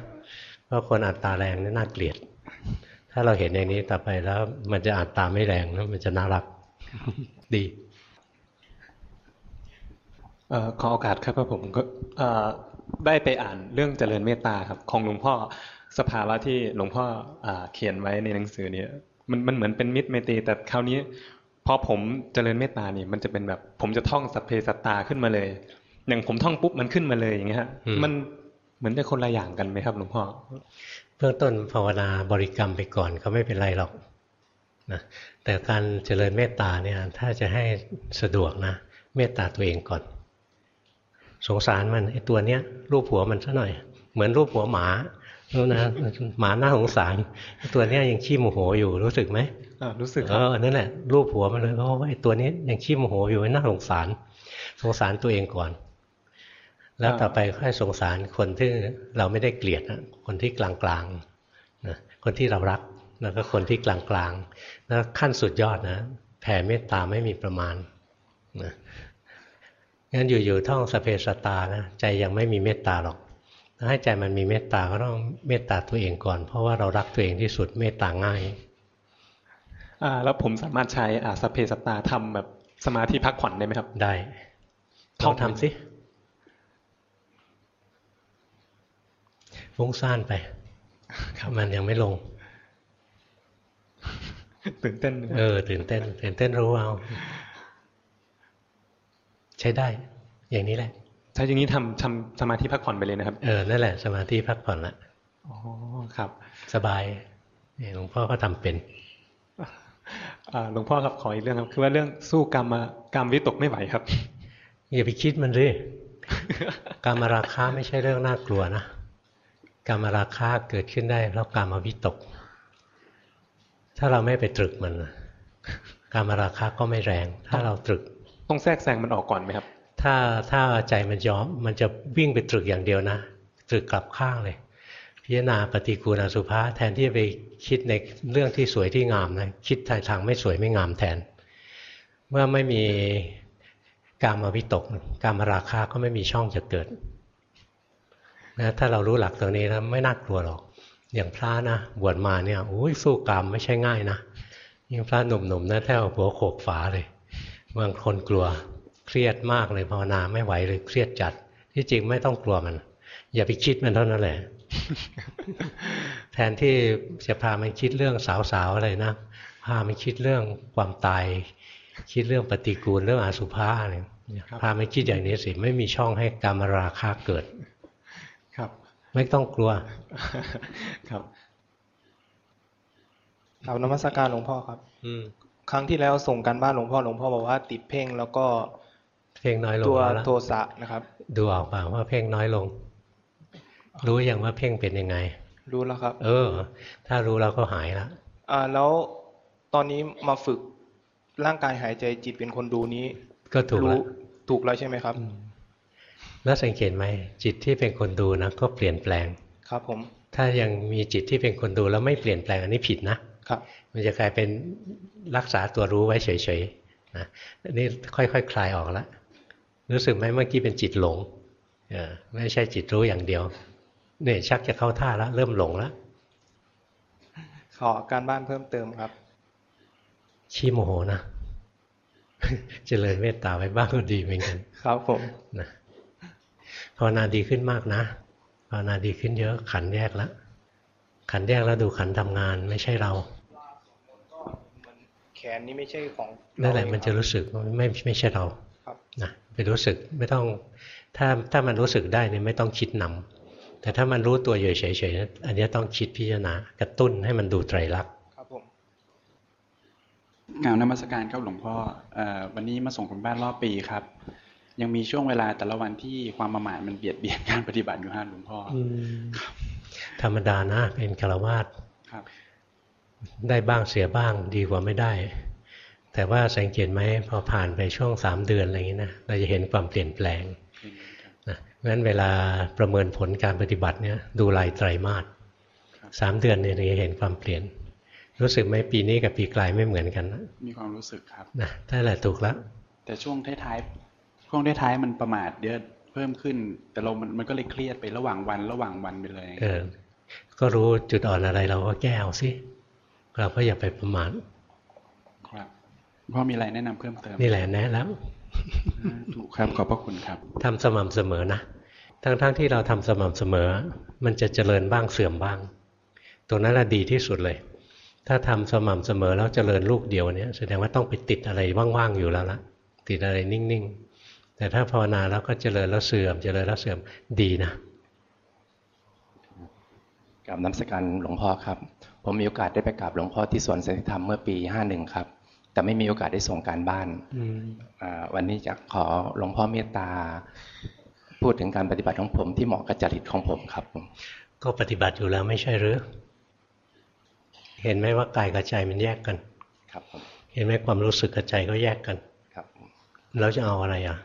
เพราะคนอัตตาแรงนี่น่าเกลียด ถ้าเราเห็นอย่างนี้ต่อไปแล้วมันจะอัตตาไม่แรงนะมันจะน่ารักดีเอ่อขอโอกาสครับว่าผมก็เอ่อได้ไปอ่านเรื่องเจริญเมตตาครับ ของหลวงพ่อสภาวะที่หลวงพ่ออ่าเขียนไว้ในหนังสือเนี่ย มันมันเหมือนเป็นมิตรไมตรีแต่คราวนี้พอผมเจริญเมตตานี่ มันจะเป็นแบบ ผมจะท่องสัพเพสัตตาขึ้นมาเลย อย่างผมท่องปุ๊บมันขึ้นมาเลยอย่างเงี้ยฮะอืมมันเหมือนจะคนละอย่างกันไหมครับหลวงพ่อเบื้องต้นภาวนาบริกรรมไปก่อนก็ไม่เป็นไรหรอกนะแต่การเจริญเมตตาเนี่ยถ้าจะให้สะดวกนะ เมตตาตัวเองก่อน สงสารมันไอ้ตัวเนี้ยรูปหัวมันซะหน่อย เหมือนรูปหัวหมา รู้นะหมาหน้าสงสารตัวเนี้ยยังขี้โมโหอยู่รู้สึกไหมอ่ารู้สึกคเอรับอนั่นแหละรูปหัวมันเลยเพราะว่าไอ้ตัวนี้ยังขี้โมโหอยู่น่าสงสาร สงสารตัวเองก่อน แล้วต่อไปค่อยสงสารคนที่เราไม่ได้เกลียดนะคนที่กลางๆนะคนที่เรารักแล้วก็คนที่กลางๆแล้วขั้นสุดยอดนะแผ่เมตตาไม่มีประมาณนะงั้นอยู่ๆท่องสพเพสตานะใจยังไม่มีเมตตาหรอก ถ้าให้ใจมันมีเมตตาก็ต้องเมตตาตัวเองก่อน เพราะว่าเรารักตัวเองที่สุดเมตตาง่ายอ่าแล้วผมสามารถใช้อ่าสพเพสตาทำแบบสมาธิพักผ่อนได้ไหมครับ ได้ลองทำสิฟุ้งซ่านไปมันยังไม่ลง ตื่นเต้น เออ ตื่นเต้น ตื่นเต้นรู้เอา ใช้ได้ อย่างนี้แหละ ใช้อย่างนี้ทำทำสมาธิพักผ่อนไปเลยนะครับ เออ นั่นแหละ สมาธิพักผ่อนละอ๋อ ครับ สบายเนี่ยหลวงพ่อก็ทำเป็นอ่าหลวงพ่อครับขออีกเรื่องครับ คือว่าเรื่องสู้กรรมมกรรมวิตกไม่ไหวครับ อย่าไปคิดมันเลยการมาราคาไม่ใช่เรื่องน่ากลัวนะการมาราคาเกิดขึ้นได้เพราะการมาวิตก ถ้าเราไม่ไปตรึกมันนะการมาราคาก็ไม่แรง ถ้าเราตรึก ต้องแทรกแซงมันออกก่อนไหมครับ ถ้าถ้าใจมันยอมมันจะวิ่งไปตรึกอย่างเดียวนะ ตรึกกลับข้างเลย พิจารณาปฏิกูลอสุภะแทนที่จะไปคิดในเรื่องที่สวยที่งามนะคิดทางทางไม่สวยไม่งามแทน เมื่อไม่มีการมาวิตกการมาราคาก็ไม่มีช่องจะเกิดนะถ้าเรารู้หลักตรงนี้นะไม่น่ากลัวหรอก อย่างพระนะบวชมาเนี่ยโอ้ยสู้กรรมไม่ใช่ง่ายนะยิ่งพระหนุ่มๆนะแทบหัวโขกฝาเลยบางคนกลัว เครียดมากเลยภาวนาไม่ไหวเลยเครียดจัด ที่จริงไม่ต้องกลัวมัน อย่าไปคิดมันเท่านั้นแหละ แทนที่จะพามันคิดเรื่องสาวๆอะไรนะพามันคิดเรื่องความตาย คิดเรื่องปฏิกูลเรื่องอสุภะอะไรพามันคิดอย่างนี้สิไม่มีช่องให้กามราคะเกิด ครับ ไม่ต้องกลัว ครับกราบนมัสการหลวงพ่อครับ อืมครั้งที่แล้วส่งกันบ้านหลวงพ่อหลวงพ่อบอกว่าติดเพ่งแล้วก็ เพ่งน้อยลงตัวแล้วโทสะนะครับ ดูออกเปล่าว่าเพ่งน้อยลง รู้อย่างว่าเพ่งเป็นยังไง รู้แล้วครับ เออ ถ้ารู้แล้วก็หายละอ่าแล้วตอนนี้มาฝึกร่างกายหายใจจิตเป็นคนดูนี้ ก็ถูกรู้แล้วถูกแล้วใช่ไหมครับ แล้วสังเกตไหมจิตที่เป็นคนดูนะก็เปลี่ยนแปลงครับผม ถ้ายังมีจิตที่เป็นคนดูแล้วไม่เปลี่ยนแปลงอันนี้ผิดนะครับ มันจะกลายเป็นรักษาตัวรู้ไว้เฉยๆนะอันนี่ค่อยๆคคลายออกแล้ว รู้สึกไหมเมื่อกี้เป็นจิตหลงเออไม่ใช่จิตรู้อย่างเดียวเนี่ยชักจะเข้าท่าแล้วเริ่มหลงแล้วขอการบ้านเพิ่มเติมครับ ขี้โมโหนะเจริญเมตตาไว้บ้างก็ดีเหมือนกัน ครับผมนะภาวนาดีขึ้นมากนะภาวนาดีขึ้นเยอะขันแยกแล้วขันแยกแล้วดูขันทำงานไม่ใช่เราแขนนี่ไม่ใช่ของนั่นแหละเราเองมันจะรู้สึกว่าไม่ไม่ใช่เราค รับนะไปรู้สึกไม่ต้องถ้าถ้ามันรู้สึกได้เนี่ยไม่ต้องคิดนำแต่ถ้ามันรู้ตัวอยู่เฉยๆนะอันนี้ต้องคิดพิจารณากระตุ้นให้มันดูไตรลักษณ์ครับผมกล่าวนมัสการครับหลวงพ่อเอ่อวันนี้มาส่งคุณบ้านรอบปีครับ ยังมีช่วงเวลาแต่ละวันที่ความประมาทมันเบียดเบียนการปฏิบัติอยู่ฮะหลวงพ่ออธรรมดานะเป็นคารวาสครับได้บ้างเสียบ้างดีกว่าไม่ได้ แต่ว่าสังเกตไหมพอผ่านไปช่วงสามเดือนอะไรอย่างนี้นะเราจะเห็นความเปลี่ยนแปลงเป็นครับนะเพราะฉะนั้นเวลาประเมินผลการปฏิบัติเนี่ยดูรายไตรมาสครับสามเดือนเนี่ยเราจะเห็นความเปลี่ยน รู้สึกไหมปีนี้กับปีกลายไม่เหมือนกันนะมีความรู้สึกครับนะนั่นแหละถูกแล้ว แต่ช่วงท้ายๆช่วงท้ายๆมันประมาทเยอะเพิ่มขึ้น แต่เรามันมันก็เลยเครียดไประหว่างวันระหว่างวันไปเลยเออก็รู้จุดอ่อนอะไรเราก็แก้เอาสิเราก็อย่าไปประมาทครับ พ่อมีอะไรแนะนำเพิ่มเติมนี่แหละแนะแล้วถูกครับขอบพระคุณครับทำสม่ำเสมอนะทั้งๆที่เราทำสม่ำเสมอ มันจะเจริญบ้างเสื่อมบ้าง ตรงนั้นแหละดีที่สุดเลย ถ้าทำสม่ำเสมอแล้วเจริญลูกเดียวเนี่ยแสดงว่าต้องไปติดอะไรว่างๆอยู่แล้วละติดอะไรนิ่งๆ แต่ถ้าภาวนาแล้วก็เจริญแล้วเสื่อม เจริญแล้วเสื่อมดีนะกราบน้ำสการหลวงพ่อครับ ผมมีโอกาสได้ไปกราบหลวงพ่อที่สวนสันติธรรมเมื่อปี 51 ครับ แต่ไม่มีโอกาสได้ส่งการบ้านอ่าวันนี้จะขอหลวงพ่อเมตตา พูดถึงการปฏิบัติของผมที่เหมาะกับจริตของผมครับผมก็ปฏิบัติอยู่แล้วไม่ใช่หรือ เห็นไหมว่ากายกับใจมันแยกกัน ครับผมเห็นไหมความรู้สึกกับใจก็แยกกัน ครับผมแล้วจะเอาอะไรอะ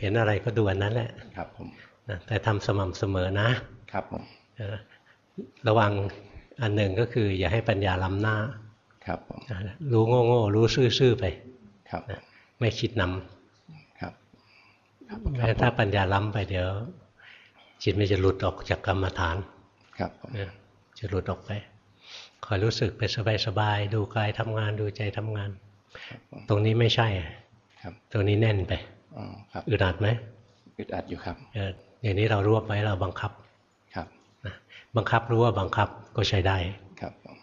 เห็นอะไรก็ดูอันนั้นแหละ ครับผมนะแต่ทำสม่ำเสมอนะ ครับผมเออระวังอันหนึ่งก็คือ อย่าให้ปัญญาล้ำหน้า ครับผมนะรู้โง่โง่ๆรู้ซื่อๆไปครับนะไม่คิดนครับำแม้ถ้าปัญญาล้ำไปเดี๋ยวจิตมันจะหลุดออกจากกรรมฐานครับผมนะจะหลุดออกไปคอยรู้สึกไปสบายๆดูกายทำงานดูใจทำงานครับผมตรงนี้ไม่ใช่ครับตรงนี้แน่นไปอ๋อครับอึดอัดไหมอึดอัดอยู่ครับเอออย่างนี้เรารวบไว้เราบังคับครับนะบังคับรู้ว่าบังคับก็ใช้ได้ครับผม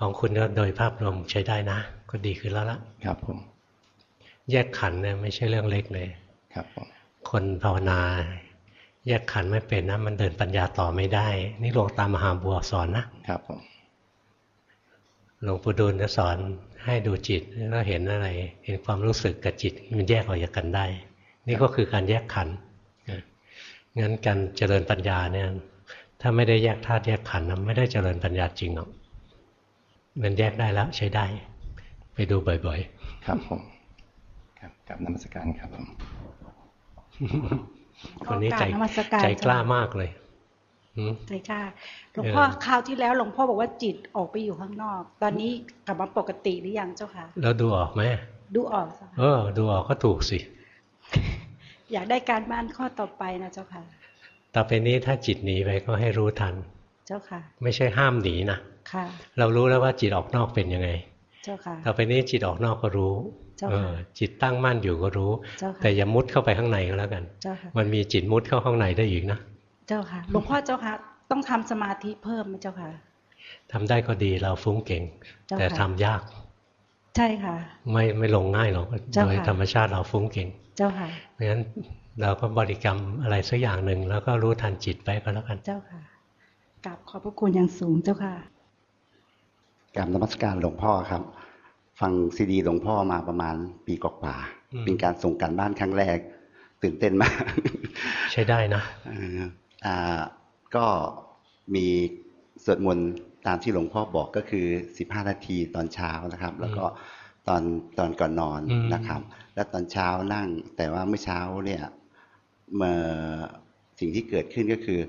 ของคุณก็โดยภาพรวมใช้ได้นะ ก็ดีขึ้นแล้วละครับผม แยกขันธ์เนี่ยไม่ใช่เรื่องเล็กเลย ครับผมคนภาวนาแยกขันธ์ไม่เป็นนะมันเดินปัญญาต่อไม่ได้ นี่หลวงตามหาบัวสอนนะครับผมหลวงปู่ดูลจะสอนให้ดูจิตแล้วเห็นอะไร เห็นความรู้สึกกับจิตมันแยกออกจากกันได้ นี่ก็คือการแยกขันธ์นะงั้นการเจริญปัญญาเนี่ย ถ้าไม่ได้แยกธาตุแยกขันธ์นะไม่ได้เจริญปัญญาจริงหรอก มันแยกได้แล้วใช้ได้ ไปดูบ่อยครับผมครับกลับนมัสการครับผมๆคนนี้ใจก็กราบนมัสการใจกล้ามากเลยหืมใจกล้าหลวงพ่อเออคราวที่แล้วหลวงพ่อบอกว่าจิตออกไปอยู่ข้างนอก ตอนนี้กลับมาปกติหรือยังเจ้าค่ะแล้วดูออกไหมดูออกเจ้าค่ะเออ ดูออกก็ถูกสิ อยากได้การบ้านข้อต่อไปนะเจ้าค่ะ ต่อไปนี้ถ้าจิตหนีไปก็ให้รู้ทัน เจ้าค่ะ ไม่ใช่ห้ามหนีนะค่ะ เรารู้แล้วว่าจิตออกนอกเป็นยังไงเจ้าค่ะต่อไปนี้จิตออกนอกก็รู้เจ้าเอค่ะอจิตตั้งมั่นอยู่ก็รู้เจ้าค่ะแต่อย่ามุดเข้าไปข้างในก็แล้วกันเจ้าค่ะมันมีจิตมุดเข้าข้างในได้อีกนะ เจ้าค่ะ หลวงพ่อเจ้าค่ะ ต้องทำสมาธิเพิ่มไหมเจ้าค่ะทำได้ก็ดีเราฟุ้งเก่งเจ้าค่ะแต่ทำยาก ใช่ค่ะ ไม่ไม่ลงง่ายหรอกเจ้าโดยค่ะธรรมชาติเราฟุ้งเก่ง เจ้าค่ะ เพราะฉะนั้นเราก็บริกรรมอะไรสักอย่างหนึ่งแล้วก็รู้ทันจิตไปก็แล้วกัน เจ้าค่ะกราบขอบพระคุณอย่างสูงเจ้าค่ะ กราบนมัสการหลวงพ่อครับ ฟังซีดีหลวงพ่อมาประมาณปีกว่าอืมๆเป็นการส่งการบ้านครั้งแรก ตื่นเต้นมาก ใช้ได้นะเอ่ออ่าก็มีสวดมนต์ตามที่หลวงพ่อบอกก็คือ 15 นาทีตอนเช้านะครับ แล้วก็ตอนตอนก่อนนอนอืมนะครับ แล้วตอนเช้านั่ง แต่ว่าเมื่อเช้าเนี่ยเมื่อสิ่งที่เกิดขึ้นก็คือ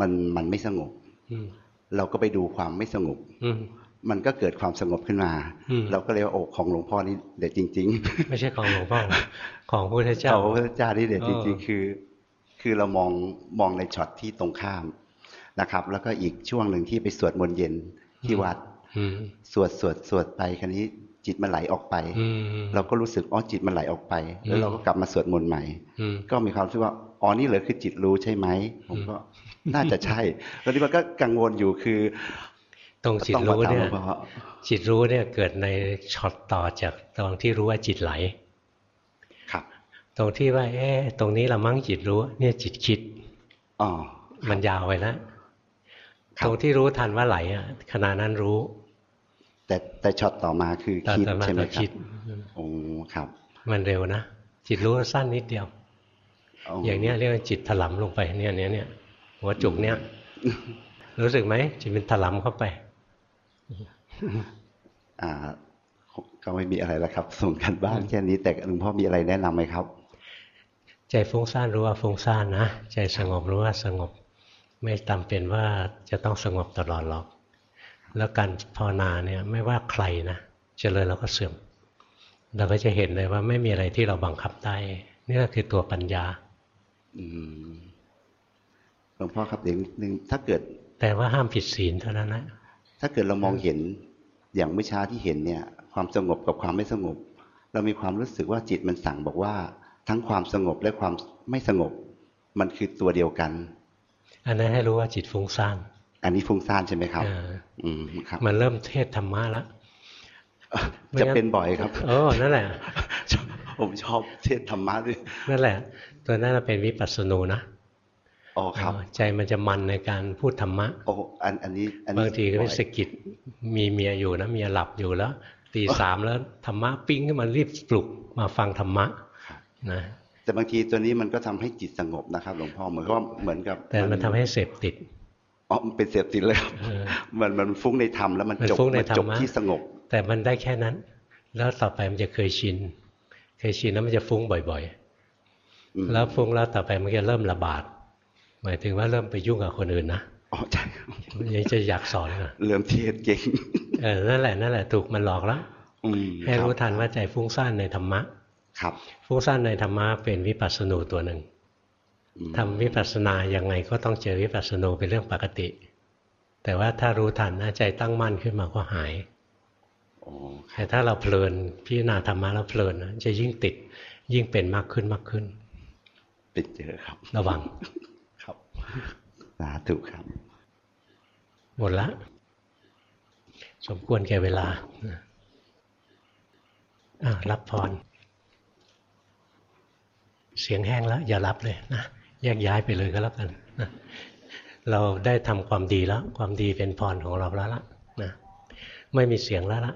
มันมันไม่สงบอืมเราก็ไปดูความไม่สงบอื มมันก็เกิดความสงบขึ้นมาอืมเราก็เลยว่าโอ้ของหลวงพ่อนี่เด็ดจริง ๆ ไม่ใช่ของหลวงพ่อของพระพุทธเจ้าของพระพุทธเจ้านี่เด็ดจริงเออๆคือ คือเรามองมองในช็อตที่ตรงข้ามนะครับ แล้วก็อีกช่วงหนึ่งที่ไปสวดมนต์เย็นที่วัดอืมสวดสวดสวดไปคราวนี้จิตมันไหลออกไปอืมเราก็รู้สึกอ๋อจิตมันไหลออกไป แล้วเราก็กลับมาสวดมนต์ใหม่อืมก็มีความรู้สึกว่าอ๋อนี่เหรอคือจิตรู้ใช่ไหมผมก็น่าจะใช่แล้วที่มันก็กังวลอยู่คือต รงจิตต้องมารู้ถามเนี่หลยวงพ่อจิตรู้เนี่ยเกิดในช็อตต่อจากตรงที่รู้ว่าจิตไหล ครับ ตรงที่ว่า เอ๊ะตรงนี้ละมั้งจิตรู้ เนี่ยจิตคิดอ๋อมันยาวไปแล้วครับตรงที่รู้ทันว่าไหลอะขณะนั้นรู้ แต่แต่ช็อตต่อมาคือแต่คิดต่อมาใช่ไหมต่อคคิรัดบโอ้ครับ มันเร็วนะจิตรู้สั้นนิดเดียว อย่างเนี้ยเรียกว่าจิตถลำลงไปเนี่ยเนี่ยเนี่ยหัวจุกเนี่ย รู้สึกไหมจิตมันถลำเข้าไป อ่าก็ไม่มีอะไรแล้วครับ ส่งกันบ้านแค่นี้แต่หลวงพ่อมีอะไรแนะนำไหมครับ ใจฟุ้งซ่านรู้ว่าฟุ้งซ่านนะ ใจสงบรู้ว่าสงบ ไม่จำเป็นว่าจะต้องสงบตลอดหรอก แล้วการภาวนาเนี่ยไม่ว่าใครนะเจริญแล้วก็เสื่อม เราก็จะเห็นเลยว่าไม่มีอะไรที่เราบังคับได้ นี่ก็คือตัวปัญญาอืมหลวงพ่อครับเดี๋ยวนิดนึงถ้าเกิด แต่ว่าห้ามผิดศีลเท่านั้นนะ ถ้าเกิดเรามองเห็นอย่างเมื่อเช้าที่เห็นเนี่ย ความสงบกับความไม่สงบ เรามีความรู้สึกว่าจิตมันสั่งบอกว่า ทั้งความสงบและความไม่สงบ มันคือตัวเดียวกัน อันนั้นให้รู้ว่าจิตฟุ้งซ่านอันนี้ฟุ้งซ่านใช่ไหมครับเอออืมครับมันเริ่มเทศธรรมะแล้วจะเป็นบ่อยครับ เออนั่นแหละผมชอบเทศธรรมะด้วยนั่นแหละ ตัวนั้นนะเป็นวิปัสสนูนะ อ๋อครับเออใจมันจะมันในการพูดธรรมะโอ้อันอันนี้อันนี้บางทีก็ไปบ่อยสะกิดมีเมียอยู่นะเมียหลับอยู่แล้วตีสามแล้วธรรมะปิ้งขึ้นมารีบปลุกมาฟังธรรมะนะแต่บางทีตัวนี้มันก็ทำให้จิตสงบนะครับ หลวงพ่อเหมือนกับว่าเหมือนกับ แต่มันทำให้เสพติดอ๋อมันเป็นเสพติดเลยครับเออมันมันฟุ้งในธรรมแล้วมันมันจบฟุ้งในมันธรจรบมะที่สงบ แต่มันได้แค่นั้น แล้วต่อไปมันจะเคยชิน เคยชินแล้วมันจะฟุ้งบ่อยอืมๆแล้วฟุ้งแล้วต่อไปมันจะเริ่มระบาด หมายถึงว่าเริ่มไปยุ่งกับคนอื่นนะอ๋อใช่ครับยังจะอยากสอนอะเริ่มเทศเก่งเออนั่นแหละนั่นแหละถูกมันหลอกแล้วอืมให้รู้คบทันว่าใจฟุ้งซ่านในธรรมะ ครับ ฟุ้งซ่านในธรรมะเป็นวิปัสสนูตัวหนึ่งอืมทำวิปัสสนายังไงก็ต้องเจอวิปัสสนูเป็นเรื่องปกติ แต่ว่าถ้ารู้ทันนะใจตั้งมั่นขึ้นมาก็หายอ๋อแต่ถ้าเราเพลินพิจารณาธรรมะแล้วเพลินนะจะยิ่งติดยิ่งเป็นมากขึ้นมากขึ้น เป็นเจอครับ ระวังครับ สาธุครับ หมดละ สมควรแก่เวลาอะรับพร เสียงแห้งแล้ว อย่ารับเลยนะแยกย้ายไปเลยก็แล้วกันนะเราได้ทำความดีแล้ว ความดีเป็นพรของเราแล้วละนะไม่มีเสียงแล้วละ